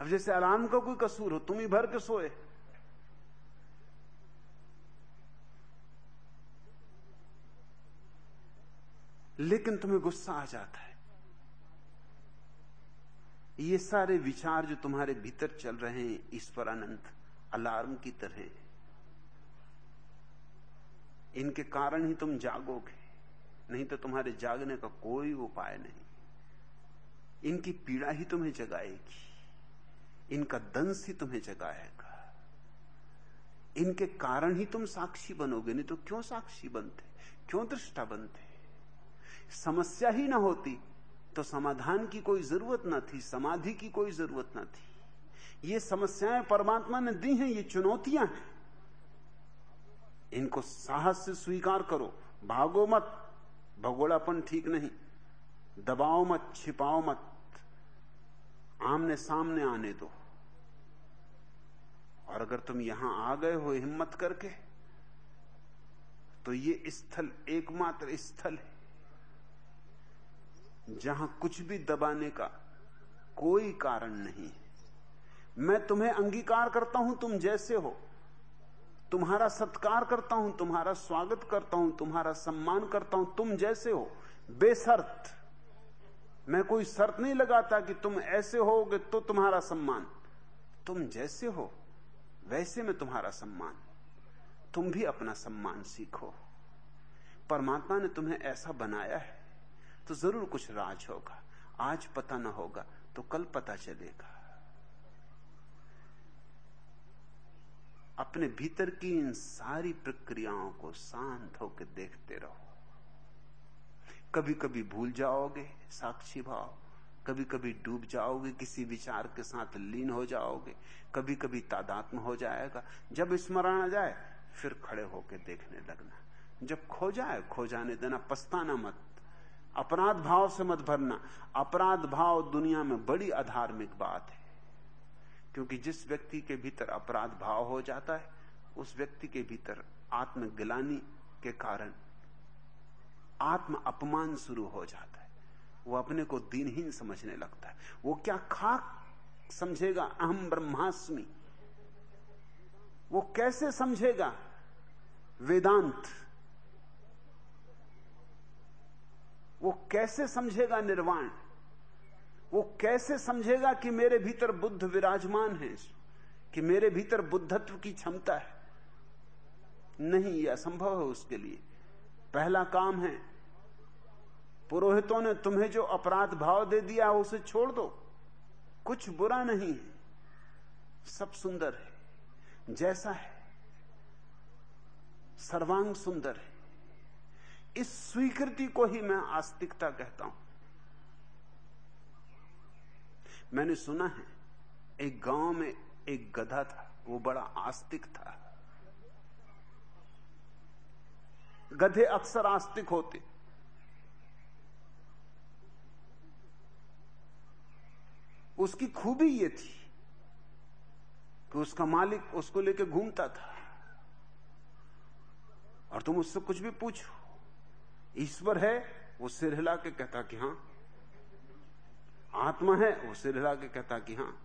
अब जैसे अलार्म का कोई कसूर हो, तुम ही भर के सोए। लेकिन तुम्हें गुस्सा आ जाता है। ये सारे विचार जो तुम्हारे भीतर चल रहे हैं ईश्वर अनंत अलार्म की तरह इनके कारण ही तुम जागोगे, नहीं तो तुम्हारे जागने का कोई उपाय नहीं। इनकी पीड़ा ही तुम्हें जगाएगी, इनका दंश ही तुम्हें जगाएगा। इनके कारण ही तुम साक्षी बनोगे, नहीं तो क्यों साक्षी बनते, क्यों दृष्टा बनते? समस्या ही ना होती तो समाधान की कोई ज़रूरत ना थी, समाधि की कोई ज़रूरत ना थी। ये समस्याएँ परमात्मा ने दी हैं, ये चुनौतियाँ हैं। इनको साहस से स्वीकार करो, भागो मत, भगोड़ापन ठीक नहीं, दबाओ मत, छिपाओ मत आमने सामने आने दो। और अगर तुम यहाँ आ गए हो हिम्मत करके तो ये स्थल एकमात्र स्थल है। जहाँ कुछ भी दबाने का कोई कारण नहीं मैं तुम्हें अंगीकार करता हूँ, तुम जैसे हो। तुम्हारा सत्कार करता हूँ, तुम्हारा स्वागत करता हूँ, तुम्हारा सम्मान करता हूँ, तुम जैसे हो। बेसर्त। मैं कोई शर्त नहीं लगाता कि तुम ऐसे होगे तो तुम्हारा सम्मान। तुम जैसे हो, वैसे में तुम्हारा सम्मान। तुम भी अपना सम्मान सीखो। परमात्मा ने तुम्हें ऐसा बनाया है। तो ज़रूर कुछ राज होगा। आज पता ना होगा तो कल पता चलेगा। अपने भीतर की इन सारी प्रक्रियाओं को शांत होकर देखते रहो। कभी कभी भूल जाओगे, साक्षी भाव। कभी कभी डूब जाओगे, किसी विचार के साथ लीन हो जाओगे। कभी कभी तादात्म हो जाएगा। जब स्मरण आ जाए, फिर खड़े होकर देखने लगना। जब खो जाए, खो जाने देना, पछताना मत। अपराध भाव से मत भरना। अपराध भाव दुनिया में बड़ी अधार्मिक बात है। क्योंकि जिस व्यक्ति के भीतर अपराध भाव हो जाता है, उस व्यक्ति के भीतर आत्मगिलानी के कारण आत्म अपमान शुरू हो जाता है। वो अपने को दीनहीन समझने लगता है। वो क्या खाक समझेगा? अहम ब्रह्मास्मि। वो कैसे समझेगा? वेदांत। वो कैसे समझेगा निर्वाण? वो कैसे समझेगा कि मेरे भीतर बुद्ध विराजमान है, कि मेरे भीतर बुद्धत्व की क्षमता है? नहीं, यह असंभव है उसके लिए। पहला काम है, पुरोहितों ने तुम्हें जो अपराध भाव दे दिया उसे छोड़ दो। कुछ बुरा नहीं है, सब सुंदर है। जैसा है, सर्वांग सुंदर है। इस स्वीकृति को ही मैं आस्तिकता कहता हूँ। मैंने सुना है, एक गाँव में एक गधा था, वो बड़ा आस्तिक था। गधे अक्सर आस्तिक होते। उसकी खूबी ये थी कि उसका मालिक उसको लेके घूमता था। और तुम उससे कुछ भी पूछो। ईश्वर है, वो सिर हिला के कहता कि हाँ। आत्मा है, वो सिर हिला के कहता कि हाँ।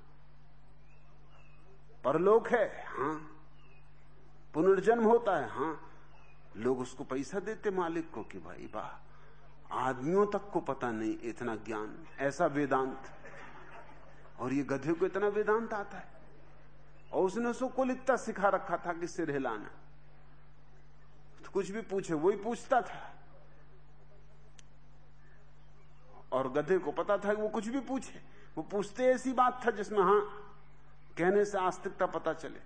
परलोक है, हाँ। पुनर्जन्म होता है, हाँ। लोग उसको पैसा देते मालिक को कि भाई वाह आदमियों तक को पता नहीं, इतना ज्ञान, ऐसा वेदांत। और ये गधे को इतना वेदांत आता है। और उसने उसको कुल इतना सिखा रखा था कि सिर हिलाना। तो कुछ भी पूछे, वही पूछता था। और गधे को पता था कि वो कुछ भी पूछे। वो पूछते ऐसी बात था जिसमें, हाँ, कहने से आस्तिकता पता चले।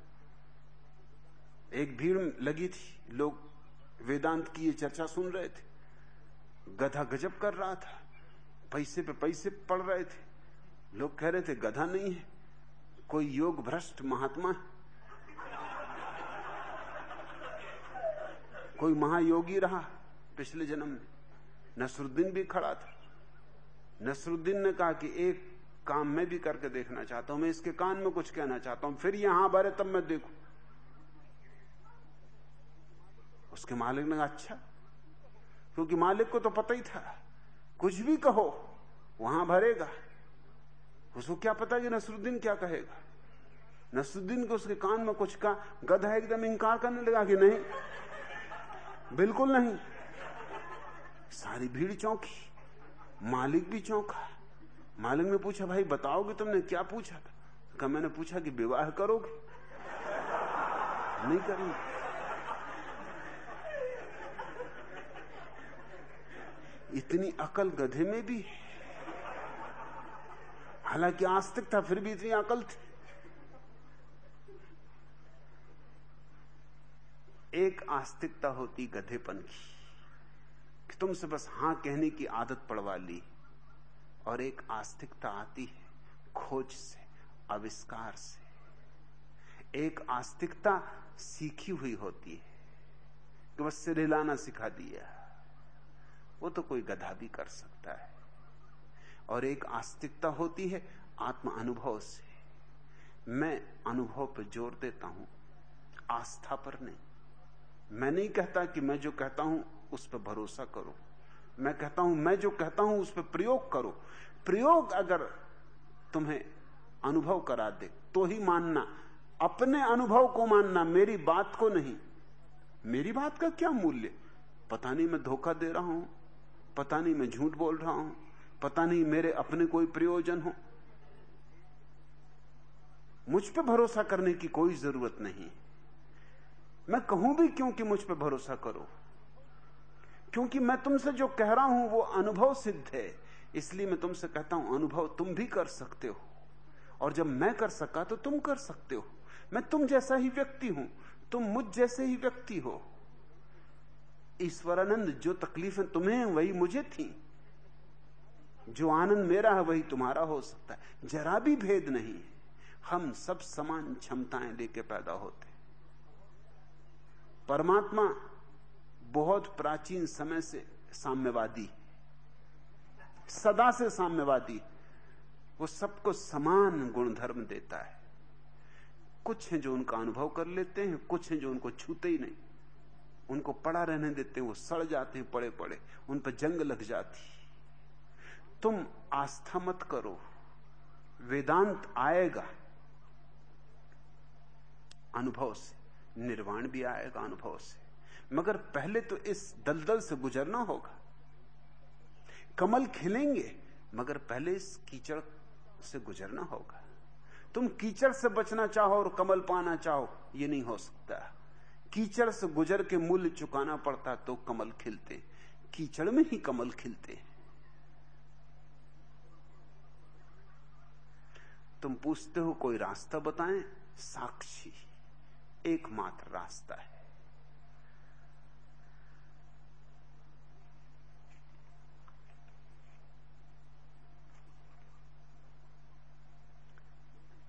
एक भीड़ लगी थी। लोग वेदांत की ये चर्चा सुन रहे थे। गधा गजब कर रहा था। पैसे पे पैसे पड़ रहे थे। लोग कह रहे थे, गधा नहीं है। कोई योग भ्रष्ट महात्मा है। कोई महायोगी रहा पिछले जन्म में। नसरुद्दीन भी खड़ा था। नसरुद्दीन ने कहा कि एक काम मैं भी करके देखना चाहता हूँ, मैं इसके कान में कुछ कहना चाहता हूँ, फिर यहाँ भरे तब मैं देखू। उसके मालिक ने कहा अच्छा क्योंकि मालिक को तो पता ही था, कुछ भी कहो, वहाँ भरेगा। उसको क्या पता कि नसरुद्दीन क्या कहेगा? नसरुद्दीन को उसके कान में कुछ कहा गधा एकदम इंकार करने लगा कि नहीं? बिल्कुल नहीं। सारी भीड़ चौंकी। मालिक भी चौंका मालिक ने पूछा, भाई, बताओगे तुमने क्या पूछा था? कहा, मैंने पूछा कि विवाह करोगे? नहीं करेंगे। इतनी अकल गधे में भी हालाँकि आस्तिक था, फिर भी इतनी अकल थी। एक आस्तिकता होती गधेपन की। कि तुमसे बस हाँ कहने की आदत पड़वा ली और एक आस्तिकता आती है खोज से, आविष्कार से। एक आस्तिकता सीखी हुई होती है कि बस सिर हिलाना सिखा दिया। वो तो कोई गधा भी कर सकता है। और एक आस्तिकता होती है आत्म अनुभव से। मैं अनुभव पर ज़ोर देता हूँ, आस्था पर नहीं। मैं नहीं कहता कि मैं जो कहता हूँ उस पर भरोसा करो। मैं कहता हूँ, मैं जो कहता हूँ, उस पर प्रयोग करो। प्रयोग अगर तुम्हें अनुभव करा दे तो ही मानना। अपने अनुभव को मानना, मेरी बात को नहीं। मेरी बात का क्या मूल्य? पता नहीं मैं धोखा दे रहा हूँ, पता नहीं मैं झूठ बोल रहा हूँ, पता नहीं मेरे अपने कोई प्रयोजन हो। मुझ पर भरोसा करने की कोई ज़रूरत नहीं। मैं कहूँ भी क्योंकि मुझ पर भरोसा करो? क्योंकि मैं तुमसे जो कह रहा हूँ वो अनुभव सिद्ध है। इसलिए मैं तुमसे कहता हूँ, अनुभव तुम भी कर सकते हो। और जब मैं कर सका तो तुम कर सकते हो। मैं तुम जैसा ही व्यक्ति हूँ, तुम मुझ जैसे ही व्यक्ति हो। ईश्वरानंद, जो तकलीफें तुम्हें वही मुझे थी। जो आनंद मेरा है, वही तुम्हारा हो सकता है। जरा भी भेद नहीं है। हम सब समान क्षमताएँ लेके पैदा होते परमात्मा बहुत प्राचीन समय से साम्यवादी, सदा से साम्यवादी। वो सबको समान गुणधर्म देता है। कुछ हैं जो उनका अनुभव कर लेते हैं, कुछ हैं जो उनको छूते ही नहीं। उनको पड़ा रहने देते हैं, वो सड़ जाते हैं पड़े पड़े उन पर जंग लग जाती तुम आस्था मत करो, वेदांत आएगा, अनुभव से, निर्वाण भी आएगा अनुभव से। मगर पहले तो इस दलदल से गुजरना होगा। कमल खिलेंगे, मगर पहले इस कीचड़ से गुजरना होगा। तुम कीचड़ से बचना चाहो और कमल पाना चाहो, ये नहीं हो सकता। कीचड़ से गुजर के मूल्य चुकाना पड़ता तो कमल खिलते। कीचड़ में ही कमल खिलते। तुम पूछते हो कोई रास्ता बताएँ? साक्षी, एकमात्र रास्ता है।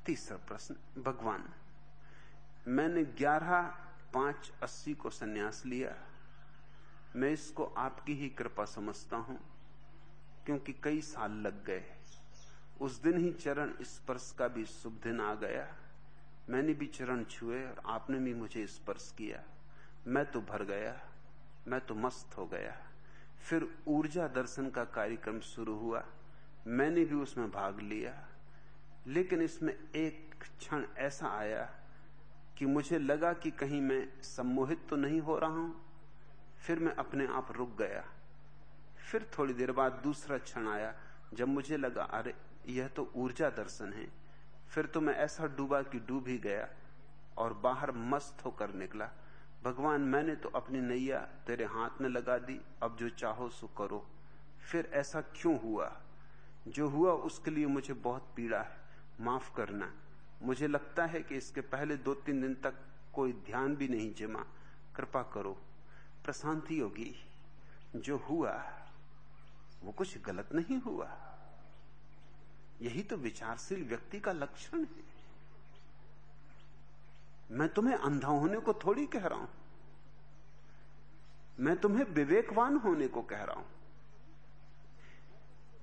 तीसरा प्रश्न, भगवान, मैंने ग्यारह, पाँच, अस्सी को सन्यास लिया। मैं इसको आपकी ही कृपा समझता हूँ, क्योंकि कई साल लग गए। उस दिन ही चरण स्पर्श का भी शुभ दिन आ गया। मैंने भी चरण छुए और आपने भी मुझे स्पर्श किया। मैं तो भर गया, मैं तो मस्त हो गया। फिर ऊर्जा दर्शन का कार्यक्रम शुरू हुआ। मैंने भी उसमें भाग लिया। लेकिन इसमें एक क्षण ऐसा आया कि मुझे लगा कि कहीं मैं सम्मोहित तो नहीं हो रहा हूँ, फिर मैं अपने आप रुक गया। फिर थोड़ी देर बाद दूसरा क्षण आया, जब मुझे लगा, अरे, यह तो ऊर्जा दर्शन है। फिर तो मैं ऐसा डूबा कि डूब ही गया और बाहर मस्त होकर निकला। भगवान, मैंने तो अपनी नैया तेरे हाथ में लगा दी, अब जो चाहो सो करो। फिर ऐसा क्यों हुआ? जो हुआ, उसके लिए मुझे बहुत पीड़ा है। माफ़ करना। मुझे लगता है कि इसके पहले दो तीन दिन तक कोई ध्यान भी नहीं जमा। कृपा करो। प्रशांति होगी जो हुआ, वो कुछ गलत नहीं हुआ। यही तो विचारशील व्यक्ति का लक्षण है। मैं तुम्हें अंधा होने को थोड़ी कह रहा हूँ। मैं तुम्हें विवेकवान होने को कह रहा हूँ।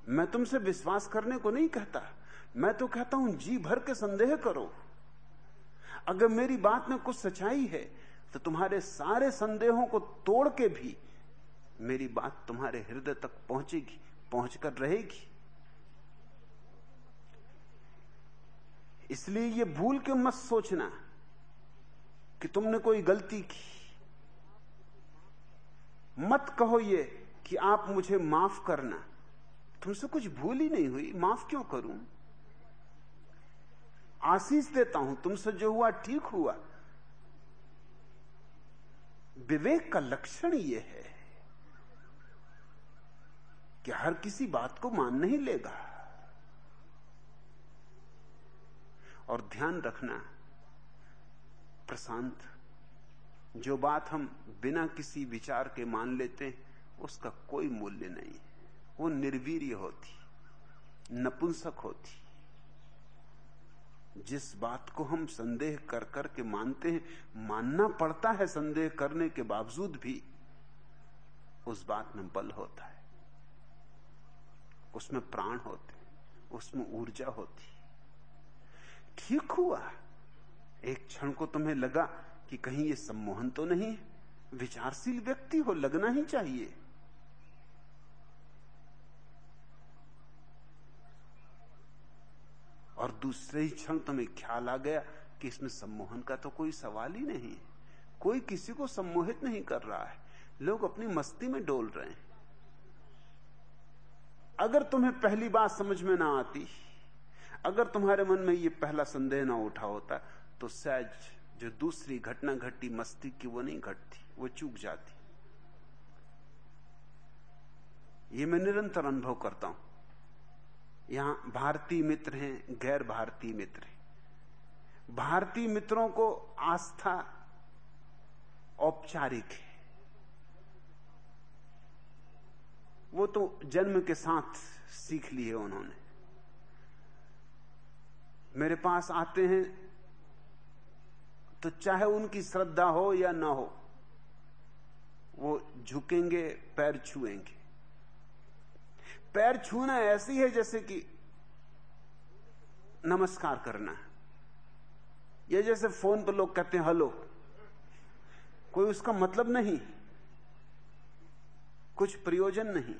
मैं तुमसे विश्वास करने को नहीं कहता। मैं तो कहता हूँ, जी भर के संदेह करो। अगर मेरी बात में कुछ सच्चाई है तो तुम्हारे सारे संदेहों को तोड़ के भी मेरी बात तुम्हारे हृदय तक पहुंचेगी, पहुंचकर रहेगी। इसलिए ये भूल के मत सोचना कि तुमने कोई गलती की। मत कहो ये कि आप मुझे माफ़ करना। तुमसे कुछ भूल ही नहीं हुई, माफ़ क्यों करूँ? आशीष देता हूँ, तुमसे जो हुआ ठीक हुआ। विवेक का लक्षण यह है कि हर किसी बात को मान नहीं लेगा। और ध्यान रखना, प्रशांत, जो बात हम बिना किसी विचार के मान लेते हैं, उसका कोई मूल्य नहीं। वो निर्वीर्य होती, नपुंसक होती। जिस बात को हम संदेह कर कर के मानते हैं, मानना पड़ता है संदेह करने के बावजूद भी, उस बात में बल होता है। उसमें प्राण होते उसमें ऊर्जा होती ठीक हुआ। एक क्षण को तुम्हें लगा कि कहीं ये सम्मोहन तो नहीं विचारशील व्यक्ति हो, लगना ही चाहिए और दूसरे ही क्षण तुम्हें ख्याल आ गया कि इसमें सम्मोहन का तो कोई सवाल ही नहीं कोई किसी को सम्मोहित नहीं कर रहा है। लोग अपनी मस्ती में डोल रहे हैं। अगर तुम्हें पहली बात समझ में ना आती, अगर तुम्हारे मन में ये पहला संदेह ना उठा होता तो सहज जो दूसरी घटना घटती मस्ती की वो नहीं घटती, वो चूक जाती। ये मैं निरंतर अनुभव करता हूँ। यहाँ भारतीय मित्र हैं, गैर भारतीय मित्र हैं। भारतीय मित्रों को आस्था औपचारिक है। वो तो जन्म के साथ सीख ली है उन्होंने। मेरे पास आते हैं तो चाहे उनकी श्रद्धा हो या ना हो, वो झुकेंगे, पैर छुएँगे। पैर छूना ऐसी है जैसे कि नमस्कार करना या जैसे फ़ोन पर लोग कहते हैं, हेलो। कोई उसका मतलब नहीं। कुछ प्रयोजन नहीं।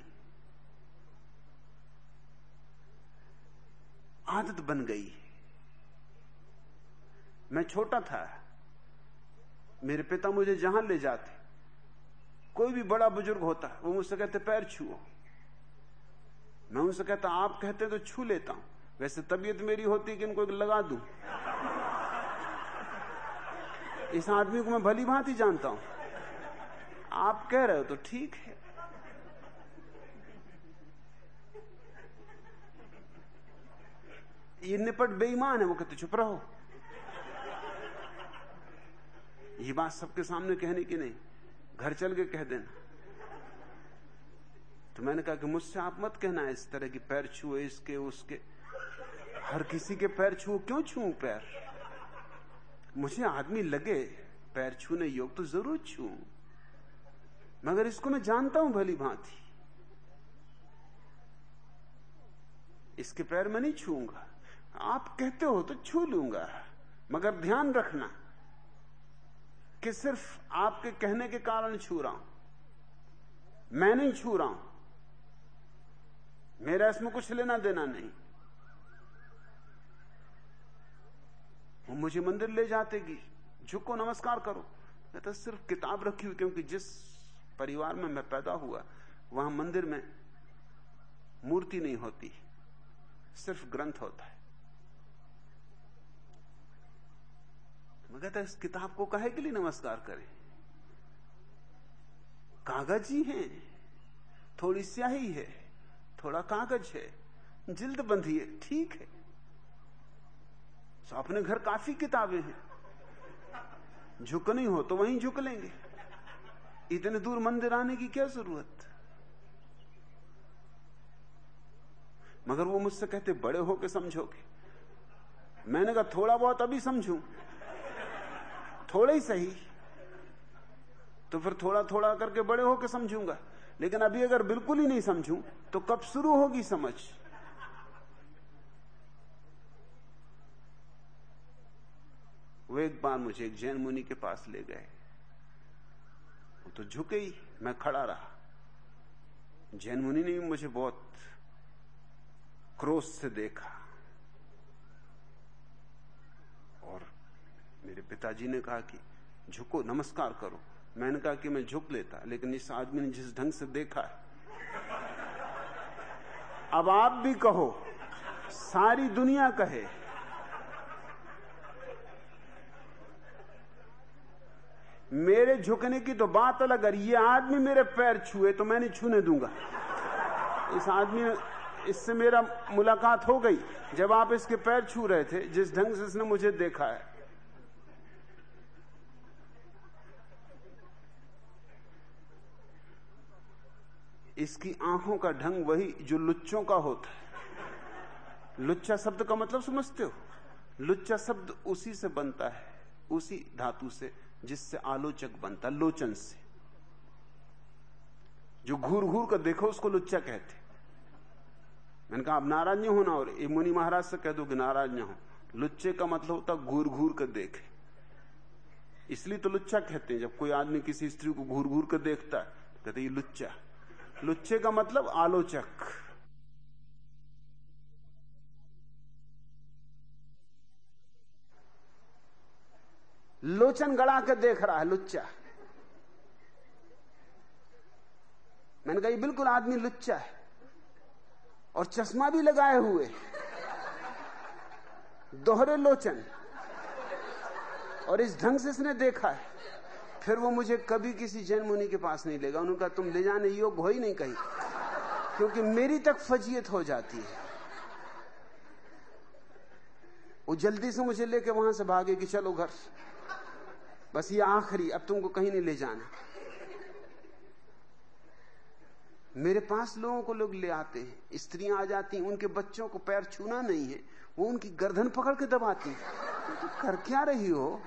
आदत बन गई। मैं छोटा था। मेरे पिता मुझे जहाँ ले जाते, कोई भी बड़ा बुज़ुर्ग होता, वो मुझसे कहते, पैर छुओ। मैं उनसे कहता, आप कहते तो छू लेता हूँ। वैसे तबीयत मेरी होती कि इनको लगा दू। इस आदमी को मैं भली भांति जानता हूँ। आप कह रहे हो तो ठीक है। ये निपट बेईमान है, वो कहते, चुप रहो। ये बात सबके सामने कहने की नहीं। घर चल के कह देना। तो मैंने कहा कि मुझसे आप मत कहना इस तरह की पैर छुए, इसके, उसके। हर किसी के पैर छुओ क्यों छू पैर? मुझे आदमी लगे पैर छूने योग तो ज़रूर छू मगर इसको मैं जानता हूँ भली भांति। इसके पैर मैं नहीं छूँगा आप कहते हो तो छू लूँगा, मगर ध्यान रखना कि सिर्फ़ आपके कहने के कारण छू रहा हूँ। मैं नहीं छू रहा हूँ। मेरा इसमें कुछ लेना देना नहीं। वो मुझे मंदिर ले जाते कि झुको, नमस्कार करो। मैं तो सिर्फ़ किताब रखी हुई, क्योंकि जिस परिवार में मैं पैदा हुआ, वहाँ मंदिर में मूर्ति नहीं होती। सिर्फ़ ग्रंथ होता है। मैं कहता, इस किताब को कहे के लिए नमस्कार करें? कागज़ ही है। थोड़ी स्याही है। थोड़ा कागज़ है, जिल्द बंधी है, ठीक है। तो अपने घर काफ़ी किताबें हैं। झुकनी हो तो वहीं झुक लेंगे। इतने दूर मंदिर आने की क्या ज़रूरत? मगर वो मुझसे कहते, बड़े होके समझोगे। मैंने कहा, थोड़ा बहुत अभी समझू। थोड़ा ही सही। तो फिर थोड़ा थोड़ा करके बड़े होके समझूँगा। लेकिन अभी अगर बिल्कुल ही नहीं समझूं तो कब शुरू होगी समझ? वो एक बार मुझे एक जैन मुनि के पास ले गए। वो तो झुके ही, मैं खड़ा रहा। जैन मुनि ने भी मुझे बहुत क्रोध से देखा। और मेरे पिताजी ने कहा कि, झुको, नमस्कार करो। मैंने कहा कि मैं झुक लेता, लेकिन इस आदमी ने जिस ढंग से देखा है। अब आप भी कहो, सारी दुनिया कहे, मेरे झुकने की तो बात अलग, अगर ये आदमी मेरे पैर छुए तो मैं नहीं छूने दूँगा। इस आदमी इससे मेरा मुलाकात हो गई, जब आप इसके पैर छू रहे थे, जिस ढंग से इसने मुझे देखा है। इसकी आँखों का ढंग वही जो लुच्चों का होता है। लुच्चा शब्द का मतलब समझते हो? लुच्चा शब्द उसी से बनता है, उसी धातु से, जिससे आलोचक बनता लोचन से। जो घूर घूर कर देखो, उसको लुच्चा कहते मैंने कहा अब नाराज़ नहीं होना और मुनि महाराज से कह दो कि नाराज़ ना हो। लुच्चे का मतलब होता घूर घूर कर देखे। इसलिए तो लुच्चा कहते हैं, जब कोई आदमी किसी स्त्री को घूर घूर कर देखता है, कहते ये लुच्चा लुच्चे का मतलब आलोचक। लोचन गड़ा के देख रहा है, लुच्चा। मैंने कहा बिल्कुल आदमी लुच्चा है और चश्मा भी लगाए हुए दोहरे लोचन और इस ढंग से इसने देखा है। फिर वो मुझे कभी किसी जैन मुनि के पास नहीं लेगा उन्होंने कहा, तुम ले जाने योग हो ही नहीं कहीं। क्योंकि मेरी तक फजीयत हो जाती है। वो जल्दी से मुझे लेके वहाँ से भागे कि चलो घर। बस ये आखिरी, अब तुमको कहीं नहीं ले जाना। मेरे पास लोगों को लोग ले आते हैं। स्त्रियाँ आ जाती हैं, उनके बच्चों को पैर छूना नहीं है। वो उनकी गर्दन पकड़ के दबाती तो कर क्या रही हो?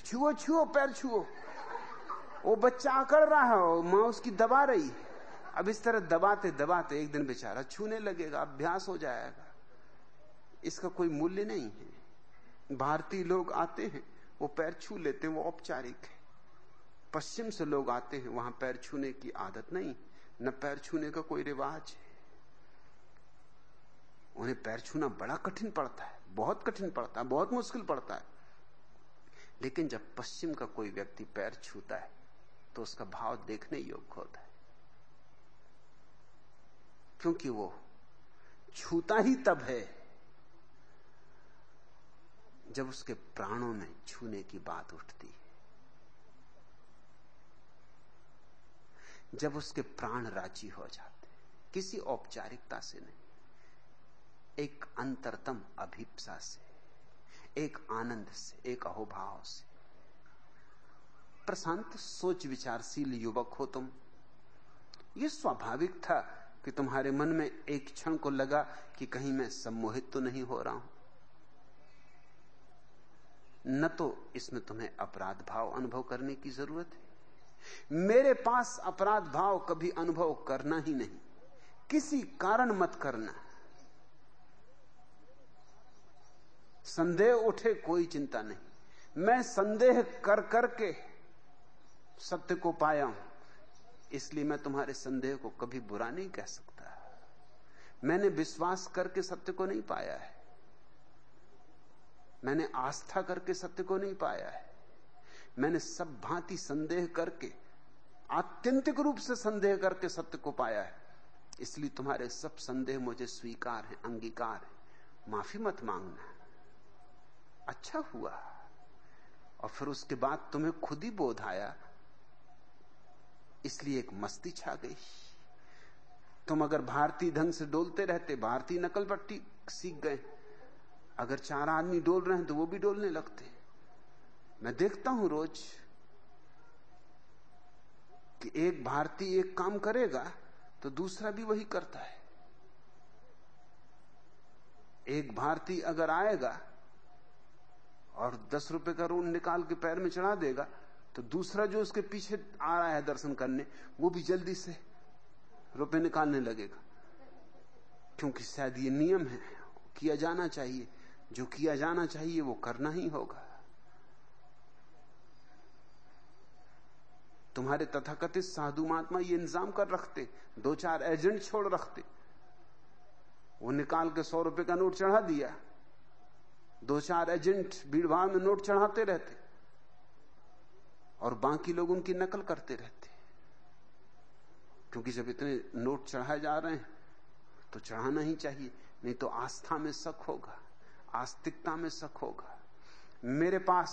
छुओ छुओ, पैर छुओ। वो बच्चा अकड़ रहा है माँ उसकी दबा रही। अब इस तरह दबाते दबाते एक दिन बेचारा छूने लगेगा, अभ्यास हो जाएगा। इसका कोई मूल्य नहीं है। भारतीय लोग आते हैं, वो पैर छू लेते हैं, वो औपचारिक है। पश्चिम से लोग आते हैं, वहाँ पैर छूने की आदत नहीं। न पैर छूने का कोई रिवाज है। उन्हें पैर छूना बड़ा कठिन पड़ता है, बहुत कठिन पड़ता है, बहुत मुश्किल पड़ता है। लेकिन जब पश्चिम का कोई व्यक्ति पैर छूता है तो उसका भाव देखने योग्य होता है। क्योंकि वो छूता ही तब है जब उसके प्राणों में छूने की बात उठती है। जब उसके प्राण राज़ी हो जाते किसी औपचारिकता से नहीं, एक अंतरतम अभिप्सा से। एक आनंद से, एक अहोभाव से। प्रशांत सोच विचारशील युवक हो तुम। यह स्वाभाविक था कि तुम्हारे मन में एक क्षण को लगा कि कहीं मैं सम्मोहित तो नहीं हो रहा हूँ। न तो इसमें तुम्हें अपराध भाव अनुभव करने की ज़रूरत है। मेरे पास अपराध भाव कभी अनुभव करना ही नहीं। किसी कारण मत करना। संदेह उठे, कोई चिंता नहीं। मैं संदेह कर करके सत्य को पाया हूँ। इसलिए मैं तुम्हारे संदेह को कभी बुरा नहीं कह सकता। मैंने विश्वास करके सत्य को नहीं पाया है। मैंने आस्था करके सत्य को नहीं पाया है। मैंने सब भांति संदेह करके, आत्यंतिक रूप से संदेह करके सत्य को पाया है। इसलिए तुम्हारे सब संदेह मुझे स्वीकार है, अंगीकार है। माफ़ी मत मांगना। अच्छा हुआ। और फिर उसके बाद तुम्हें खुद ही बोध आया। इसलिए एक मस्ती छा गई। तुम अगर भारतीय ढंग से डोलते रहते, भारतीय नकल पट्टी सीख गए। अगर चार आदमी डोल रहे हैं तो वो भी डोलने लगते। मैं देखता हूँ रोज कि एक भारतीय एक काम करेगा तो दूसरा भी वही करता है। एक भारतीय अगर आएगा और दस रुपए का ऋण निकाल के पैर में चढ़ा देगा तो दूसरा जो उसके पीछे आ रहा है दर्शन करने, वो भी जल्दी से रुपए निकालने लगेगा। क्योंकि शायद ये नियम है, किया जाना चाहिए। जो किया जाना चाहिए, वो करना ही होगा। तुम्हारे तथाकथित साधु महात्मा ये इंतज़ाम कर रखते, दो चार एजेंट छोड़ रखते, वो निकाल के सौ रुपए का नोट चढ़ा दिया। दो चार एजेंट भीड़ भाड़ में नोट चढ़ाते रहते और बाकी लोग उनकी नकल करते रहते। क्योंकि जब इतने नोट चढ़ाए जा रहे हैं तो चढ़ाना ही चाहिए, नहीं तो आस्था में शक होगा, आस्तिकता में शक होगा। मेरे पास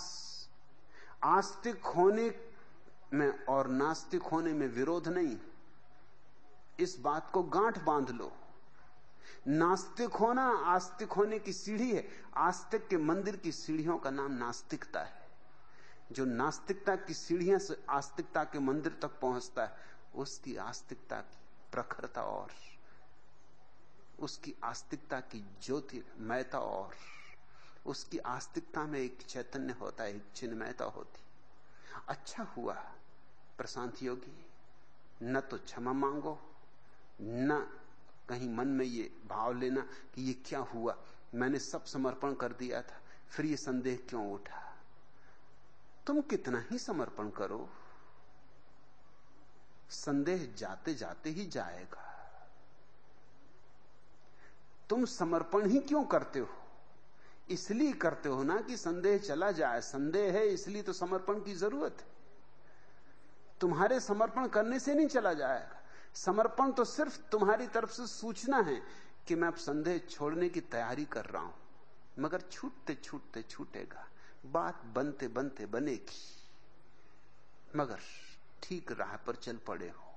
आस्तिक होने में और नास्तिक होने में विरोध नहीं। इस बात को गांठ बाँध लो। नास्तिक होना आस्तिक होने की सीढ़ी है। आस्तिक के मंदिर की सीढ़ियों का नाम नास्तिकता है। जो नास्तिकता की सीढ़ियाँ से आस्तिकता के मंदिर तक पहुँचता है, उसकी आस्तिकता की प्रखरता और, उसकी आस्तिकता की ज्योतिर्मयता और, उसकी आस्तिकता में एक चैतन्य होता है, एक चिन्मयता होती। अच्छा हुआ, प्रशांत योगी, न तो क्षमा मांगो, न कहीं मन में ये भाव लेना कि ये क्या हुआ? मैंने सब समर्पण कर दिया था, फिर ये संदेह क्यों उठा? तुम कितना ही समर्पण करो, संदेह जाते जाते ही जाएगा। तुम समर्पण ही क्यों करते हो? इसलिए करते हो ना कि संदेह चला जाए। संदेह है, इसलिए तो समर्पण की ज़रूरत है। तुम्हारे समर्पण करने से नहीं चला जाएगा। समर्पण तो सिर्फ़ तुम्हारी तरफ़ से सूचना है कि मैं अब संदेह छोड़ने की तैयारी कर रहा हूँ। मगर छूटते छूटते छूटेगा। बात बनते बनते बनेगी। मगर ठीक राह पर चल पड़े हो।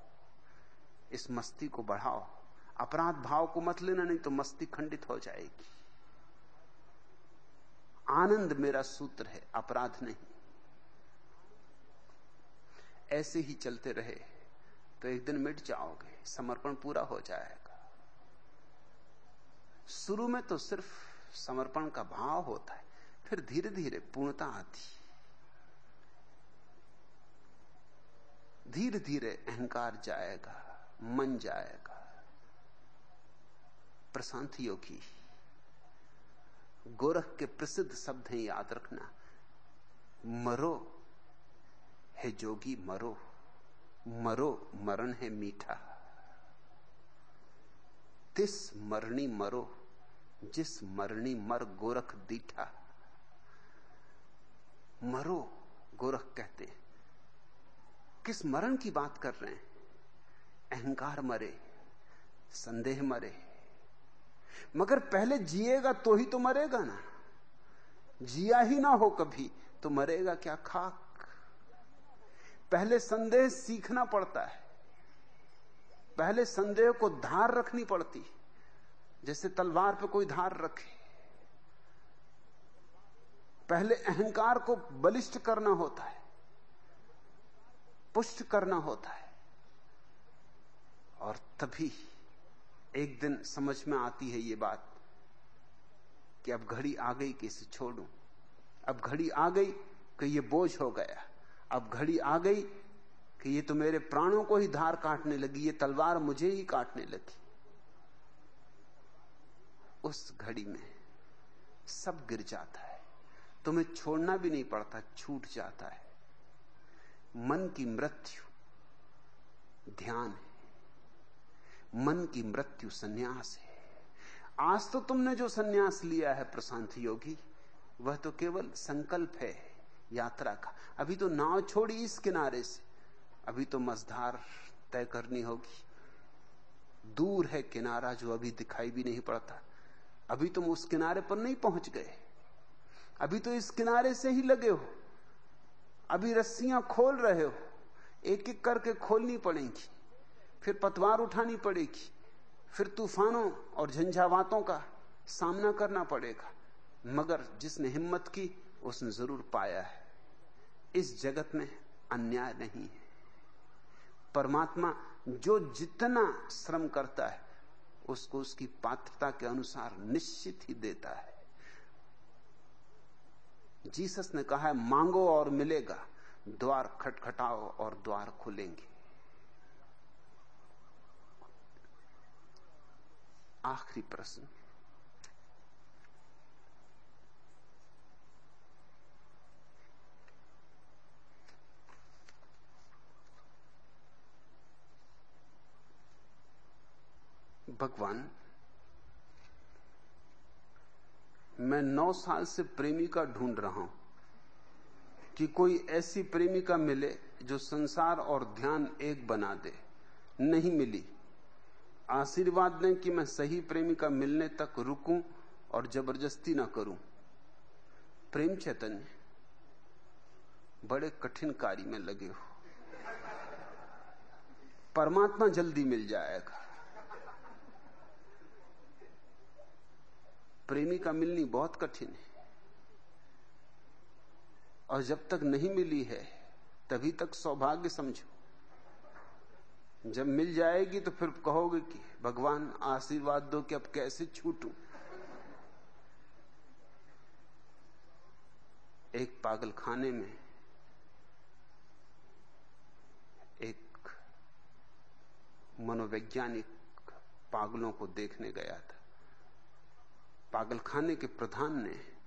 इस मस्ती को बढ़ाओ। अपराध भाव को मत लेना, नहीं तो मस्ती खंडित हो जाएगी। आनंद मेरा सूत्र है, अपराध नहीं। ऐसे ही चलते रहे। तो एक दिन मिट जाओगे, समर्पण पूरा हो जाएगा। शुरू में तो सिर्फ़ समर्पण का भाव होता है, फिर धीरे धीरे पूर्णता आती। धीरे धीरे अहंकार जाएगा, मन जाएगा। प्रशांत योगी गोरख के प्रसिद्ध शब्द हैं याद रखना, मरो, है जोगी मरो। मरो, मरण है मीठा। तिस मरणी मरो, जिस मरणी मर गोरख दीठा। मरो, गोरख कहते हैं। किस मरण की बात कर रहे हैं? अहंकार मरे, संदेह मरे। मगर पहले जिएगा तो ही तो मरेगा ना। जिया ही ना हो कभी तो मरेगा क्या? खाक। पहले संदेह सीखना पड़ता है। पहले संदेह को धार रखनी पड़ती जैसे तलवार पे कोई धार रखे। पहले अहंकार को बलिष्ठ करना होता है, पुष्ट करना होता है, और तभी एक दिन समझ में आती है ये बात कि अब घड़ी आ गई कि इसे छोड़ू। अब घड़ी आ गई कि ये बोझ हो गया। अब घड़ी आ गई कि ये तो मेरे प्राणों को ही धार काटने लगी, ये तलवार मुझे ही काटने लगी। उस घड़ी में सब गिर जाता है। तुम्हें छोड़ना भी नहीं पड़ता, छूट जाता है। मन की मृत्यु ध्यान है। मन की मृत्यु सन्यास है। आज तो तुमने जो सन्यास लिया है प्रशांत योगी, वह तो केवल संकल्प है। यात्रा का। अभी तो नाव छोड़ी इस किनारे से। अभी तो मझधार तय करनी होगी। दूर है किनारा जो अभी दिखाई भी नहीं पड़ता। अभी तुम उस किनारे पर नहीं पहुँच गए। अभी तो इस किनारे से ही लगे हो। अभी रस्सियाँ खोल रहे हो। एक एक करके खोलनी पड़ेगी। फिर पतवार उठानी पड़ेगी। फिर तूफानों और झंझावातों का सामना करना पड़ेगा। मगर जिसने हिम्मत की, उसने ज़रूर पाया है। इस जगत में अन्याय नहीं है। परमात्मा जो जितना श्रम करता है, उसको उसकी पात्रता के अनुसार निश्चित ही देता है। जीसस ने कहा है, मांगो और मिलेगा, द्वार खटखटाओ और द्वार खुलेंगे। आखिरी प्रश्न। भगवान, मैं नौ साल से प्रेमिका ढूंढ रहा हूँ कि कोई ऐसी प्रेमिका मिले जो संसार और ध्यान एक बना दे। नहीं मिली। आशीर्वाद दें कि मैं सही प्रेमिका मिलने तक रुकूं और ज़बरदस्ती ना करूँ। प्रेम चैतन्य, बड़े कठिन कार्य में लगे हो। परमात्मा जल्दी मिल जाएगा। प्रेमिका मिलनी बहुत कठिन है। और जब तक नहीं मिली है, तभी तक सौभाग्य समझो। जब मिल जाएगी तो फिर कहोगे कि, भगवान, आशीर्वाद दो कि अब कैसे छूटू? एक पागल खाने में एक मनोवैज्ञानिक पागलों को देखने गया था। पागल खाने के प्रधान ने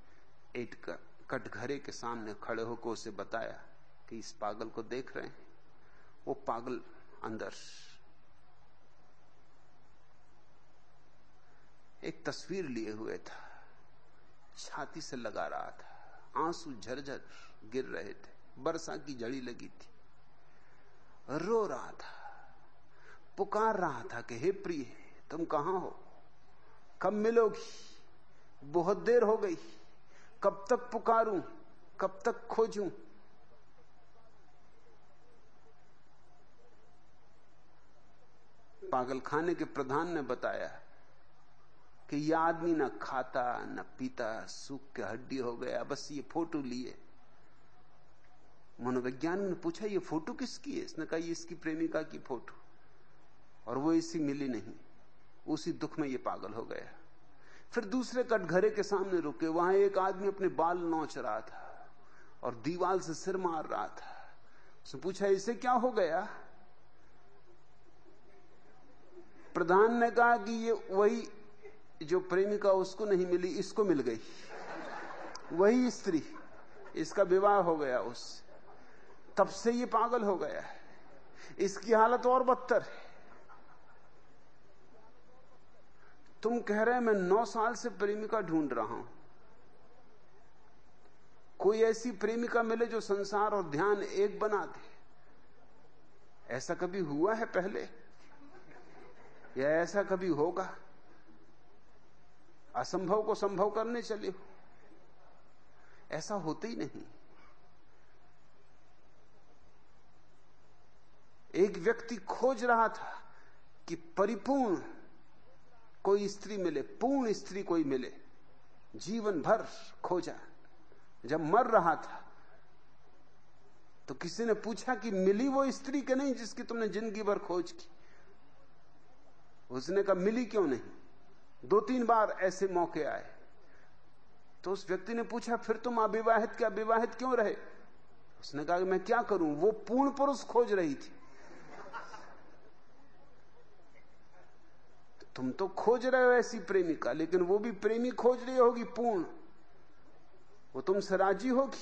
एक कटघरे के सामने खड़े होकर उसे बताया कि इस पागल को देख रहे हैं। वो पागल अंदर। एक तस्वीर लिए हुए था। छाती से लगा रहा था। आँसू झरझर गिर रहे थे। बरसा की जड़ी लगी थी। रो रहा था। पुकार रहा था कि, हे प्रिय, तुम कहाँ हो? कब मिलोगी? बहुत देर हो गई। कब तक पुकारूं, कब तक खोजूं? पागल खाने के प्रधान ने बताया कि यह आदमी ना खाता, न पीता, सूख के हड्डी हो गया, बस ये फ़ोटो लिए। मनोवैज्ञानिक ने पूछा, ये फ़ोटो किसकी है? इसने कहा, ये इसकी प्रेमिका की फ़ोटो। और वो इसी मिली नहीं, उसी दुख में ये पागल हो गया। फिर दूसरे कटघरे के सामने रुके। वहाँ एक आदमी अपने बाल नोच रहा था और दीवाल से सिर मार रहा था। उसने पूछा, इसे क्या हो गया? प्रधान ने कहा कि ये वही जो प्रेमिका, उसको नहीं मिली, इसको मिल गई। वही स्त्री, इसका विवाह हो गया उस। तब से ये पागल हो गया है। इसकी हालत और बदतर है। तुम कह रहे मैं नौ साल से प्रेमिका ढूंढ रहा हूँ। कोई ऐसी प्रेमिका मिले जो संसार और ध्यान एक बना दे। ऐसा कभी हुआ है पहले? या ऐसा कभी होगा? असंभव को संभव करने चले हो? ऐसा होते ही नहीं। एक व्यक्ति खोज रहा था कि परिपूर्ण कोई स्त्री मिले, पूर्ण स्त्री कोई मिले, जीवन भर खोजा। जब मर रहा था तो किसी ने पूछा कि मिली वो स्त्री के नहीं जिसकी तुमने ज़िंदगी भर खोज की? उसने कहा, मिली क्यों नहीं? दो तीन बार ऐसे मौके आए। तो उस व्यक्ति ने पूछा, फिर तुम अविवाहित क्या विवाहित क्यों रहे? उसने कहा कि मैं क्या करूँ? वो पूर्ण पुरुष खोज रही थी। तुम तो खोज रहे हो ऐसी प्रेमिका, लेकिन वो भी प्रेमी खोज रही होगी पूर्ण। वो तुमसे राज़ी होगी।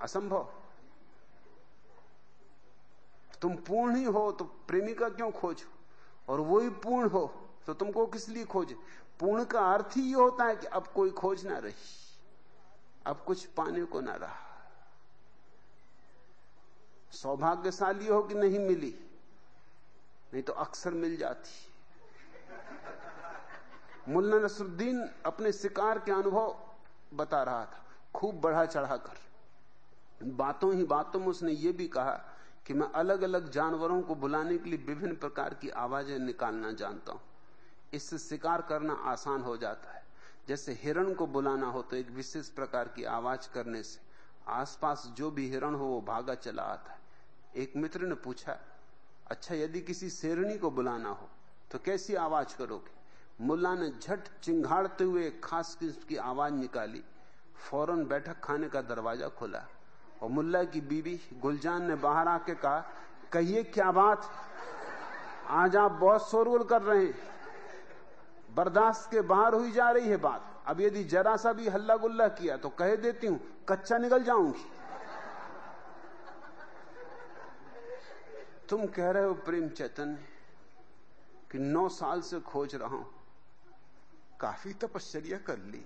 असंभव। तुम पूर्ण ही हो तो प्रेमिका क्यों खोजो? और वो ही पूर्ण हो तो तुमको किस लिए खोजे? पूर्ण का अर्थ ही ये होता है कि अब कोई खोज ना रही। अब कुछ पाने को ना रहा। सौभाग्यशाली हो कि नहीं मिली? नहीं तो अक्सर मिल जाती। मुल्ला नसरुद्दीन अपने शिकार के अनुभव बता रहा था। खूब बढ़ा चढ़ाकर बातों ही बातों में उसने ये भी कहा कि मैं अलग अलग जानवरों को बुलाने के लिए विभिन्न प्रकार की आवाज़ें निकालना जानता हूँ। इससे शिकार करना आसान हो जाता है। जैसे हिरण को बुलाना हो तो एक विशेष प्रकार की आवाज़ करने से आसपास जो भी हिरण हो वो भागा चला आता है। एक मित्र ने पूछा अच्छा यदि किसी शेरणी को बुलाना हो तो कैसी आवाज़ करोगे? मुल्ला ने झट चिंगाड़ते हुए खास किस्म की आवाज़ निकाली। फ़ौरन बैठक खाने का दरवाज़ा खोला और मुल्ला की बीवी गुलजान ने बाहर आके कहा, कहिए क्या बात? आज आप बहुत शोरगुल कर रहे हैं। बर्दाश्त के बाहर हुई जा रही है बात। अब यदि जरा सा भी हल्ला गुल्ला किया तो कह देती हूँ, कच्चा निकल जाऊँगी। तुम कह रहे हो प्रेम चैतन्य कि नौ साल से खोज रहा हूँ। काफ़ी तपश्चर्या कर ली।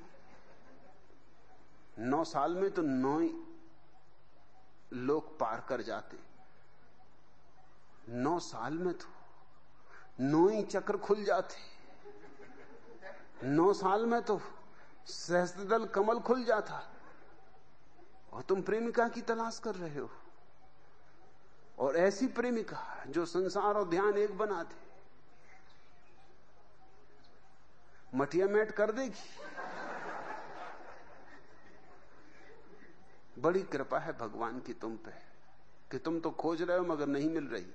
नौ साल में तो नौ लोग पार कर जाते। नौ साल में तो नौ ही चक्र खुल जाते। नौ साल में तो सहस्त्रदल कमल खुल जाता। और तुम प्रेमिका की तलाश कर रहे हो। और ऐसी प्रेमिका जो संसार और ध्यान एक बना दे मटिया मैट कर देगी। बड़ी कृपा है भगवान की तुम पे, कि तुम तो खोज रहे हो मगर नहीं मिल रही।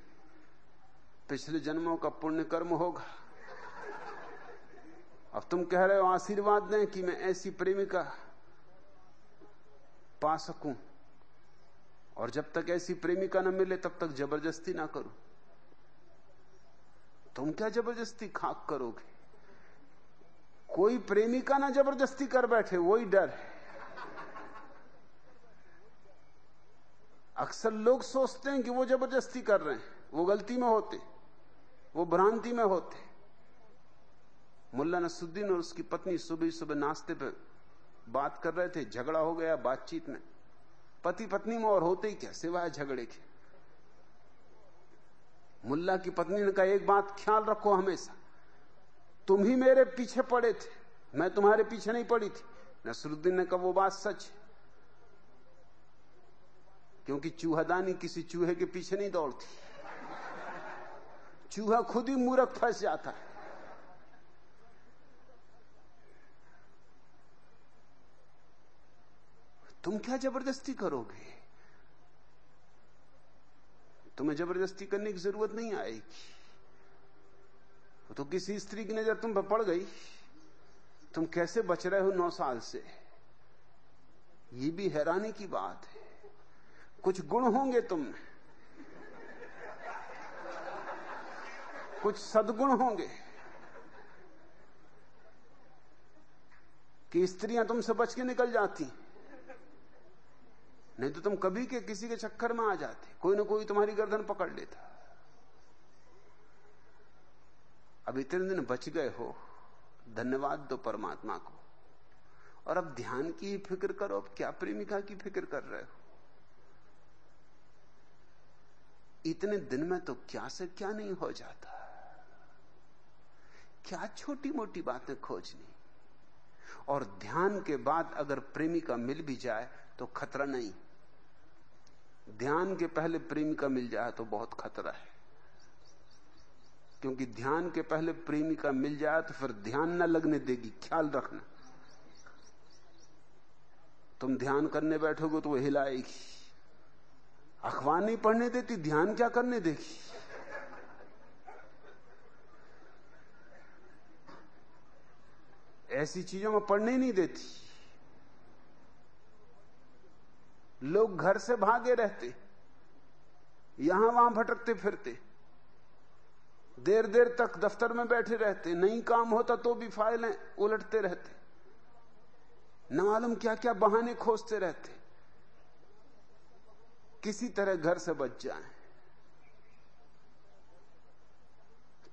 पिछले जन्मों का पुण्य कर्म होगा। अब तुम कह रहे हो आशीर्वाद दें कि मैं ऐसी प्रेमिका पा सकूँ। और जब तक ऐसी प्रेमिका न मिले, तब तक ज़बरदस्ती ना करो। तुम क्या ज़बरदस्ती खाक करोगे? कोई प्रेमिका ना ज़बरदस्ती कर बैठे, वही डर है। अक्सर लोग सोचते हैं कि वो ज़बरदस्ती कर रहे हैं, वो गलती में होते, वो भ्रांति में होते। मुल्ला नसुद्दीन और उसकी पत्नी सुबह सुबह नाश्ते पर बात कर रहे थे, झगड़ा हो गया बातचीत में। पति पत्नी में और होते ही क्या? सिवाय झगड़े के। मुल्ला की पत्नी ने कहा एक बात ख्याल रखो हमेशा। तुम ही मेरे पीछे पड़े थे। मैं तुम्हारे पीछे नहीं पड़ी थी। नसरुद्दीन ने कहा, वो बात सच क्योंकि चूहादानी किसी चूहे के पीछे नहीं दौड़ती। चूहा खुद ही मूर्ख फंस जाता है। तुम क्या ज़बरदस्ती करोगे? तुम्हें ज़बरदस्ती करने की ज़रूरत नहीं आएगी। तो किसी स्त्री की नज़र तुम पर पड़ गई। तुम कैसे बच रहे हो नौ साल से? ये भी हैरानी की बात है। कुछ गुण होंगे तुम कुछ सदगुण होंगे। कि स्त्रियाँ तुमसे बच के निकल जाती। नहीं तो तुम कभी के किसी के चक्कर में आ जाते। कोई ना कोई तुम्हारी गर्दन पकड़ लेता। अब इतने दिन बच गए हो। धन्यवाद दो परमात्मा को। और अब ध्यान की फ़िक्र करो। अब क्या प्रेमिका की फ़िक्र कर रहे हो? इतने दिन में तो क्या से क्या नहीं हो जाता। क्या छोटी मोटी बातें खोजनी। और ध्यान के बाद अगर प्रेमिका मिल भी जाए तो खतरा नहीं। ध्यान के पहले प्रेमिका मिल जाए तो बहुत खतरा है। क्योंकि ध्यान के पहले प्रेमिका मिल जाए तो फिर ध्यान न लगने देगी, ख्याल रखना। तुम ध्यान करने बैठोगे तो वो हिलाएगी। अखबार नहीं पढ़ने देती, ध्यान क्या करने देगी? ऐसी चीज़ों में पढ़ने ही नहीं देती। लोग घर से भागे रहते, यहाँ वहाँ भटकते फिरते, देर देर तक दफ्तर में बैठे रहते, नहीं काम होता तो भी फाइलें उलटते रहते, न मालूम क्या क्या बहाने खोजते रहते, किसी तरह घर से बच जाए।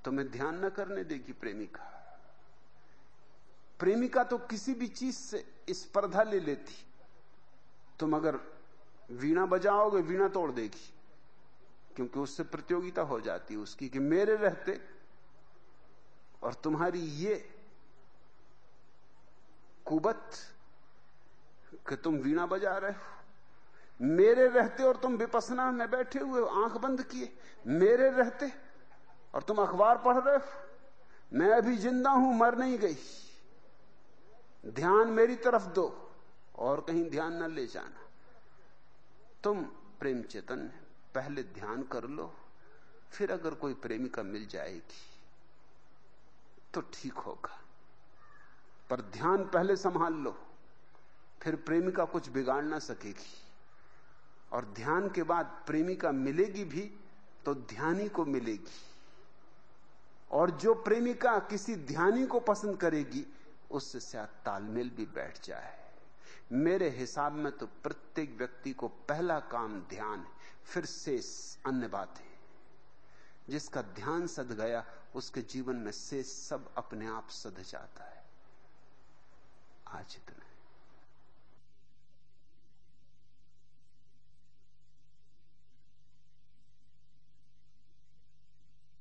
तुम्हें तो ध्यान न करने देगी प्रेमिका। प्रेमिका तो किसी भी चीज़ से स्पर्धा ले लेती तुम अगर वीणा बजाओगे, वीणा तोड़ देगी। क्योंकि उससे प्रतियोगिता हो जाती है उसकी कि मेरे रहते और तुम्हारी ये कुबत कि तुम वीणा बजा रहे हो। मेरे रहते और तुम विपसना में बैठे हुए हो, आँख बंद किए। मेरे रहते और तुम अखबार पढ़ रहे हो। मैं अभी ज़िंदा हूँ, मर नहीं गई। ध्यान मेरी तरफ़ दो और कहीं ध्यान न ले जाना। तुम प्रेम चेतन पहले ध्यान कर लो, फिर अगर कोई प्रेमिका मिल जाएगी तो ठीक होगा। पर ध्यान पहले संभाल लो, फिर प्रेमिका कुछ बिगाड़ ना सकेगी। और ध्यान के बाद प्रेमिका मिलेगी भी तो ध्यानी को मिलेगी। और जो प्रेमिका किसी ध्यानी को पसंद करेगी, उससे शायद तालमेल भी बैठ जाए। मेरे हिसाब में तो प्रत्येक व्यक्ति को पहला काम ध्यान है, फिर शेष अन्य बातें जिसका ध्यान सद गया, उसके जीवन में शेष सब अपने आप सद जाता है। आज इतना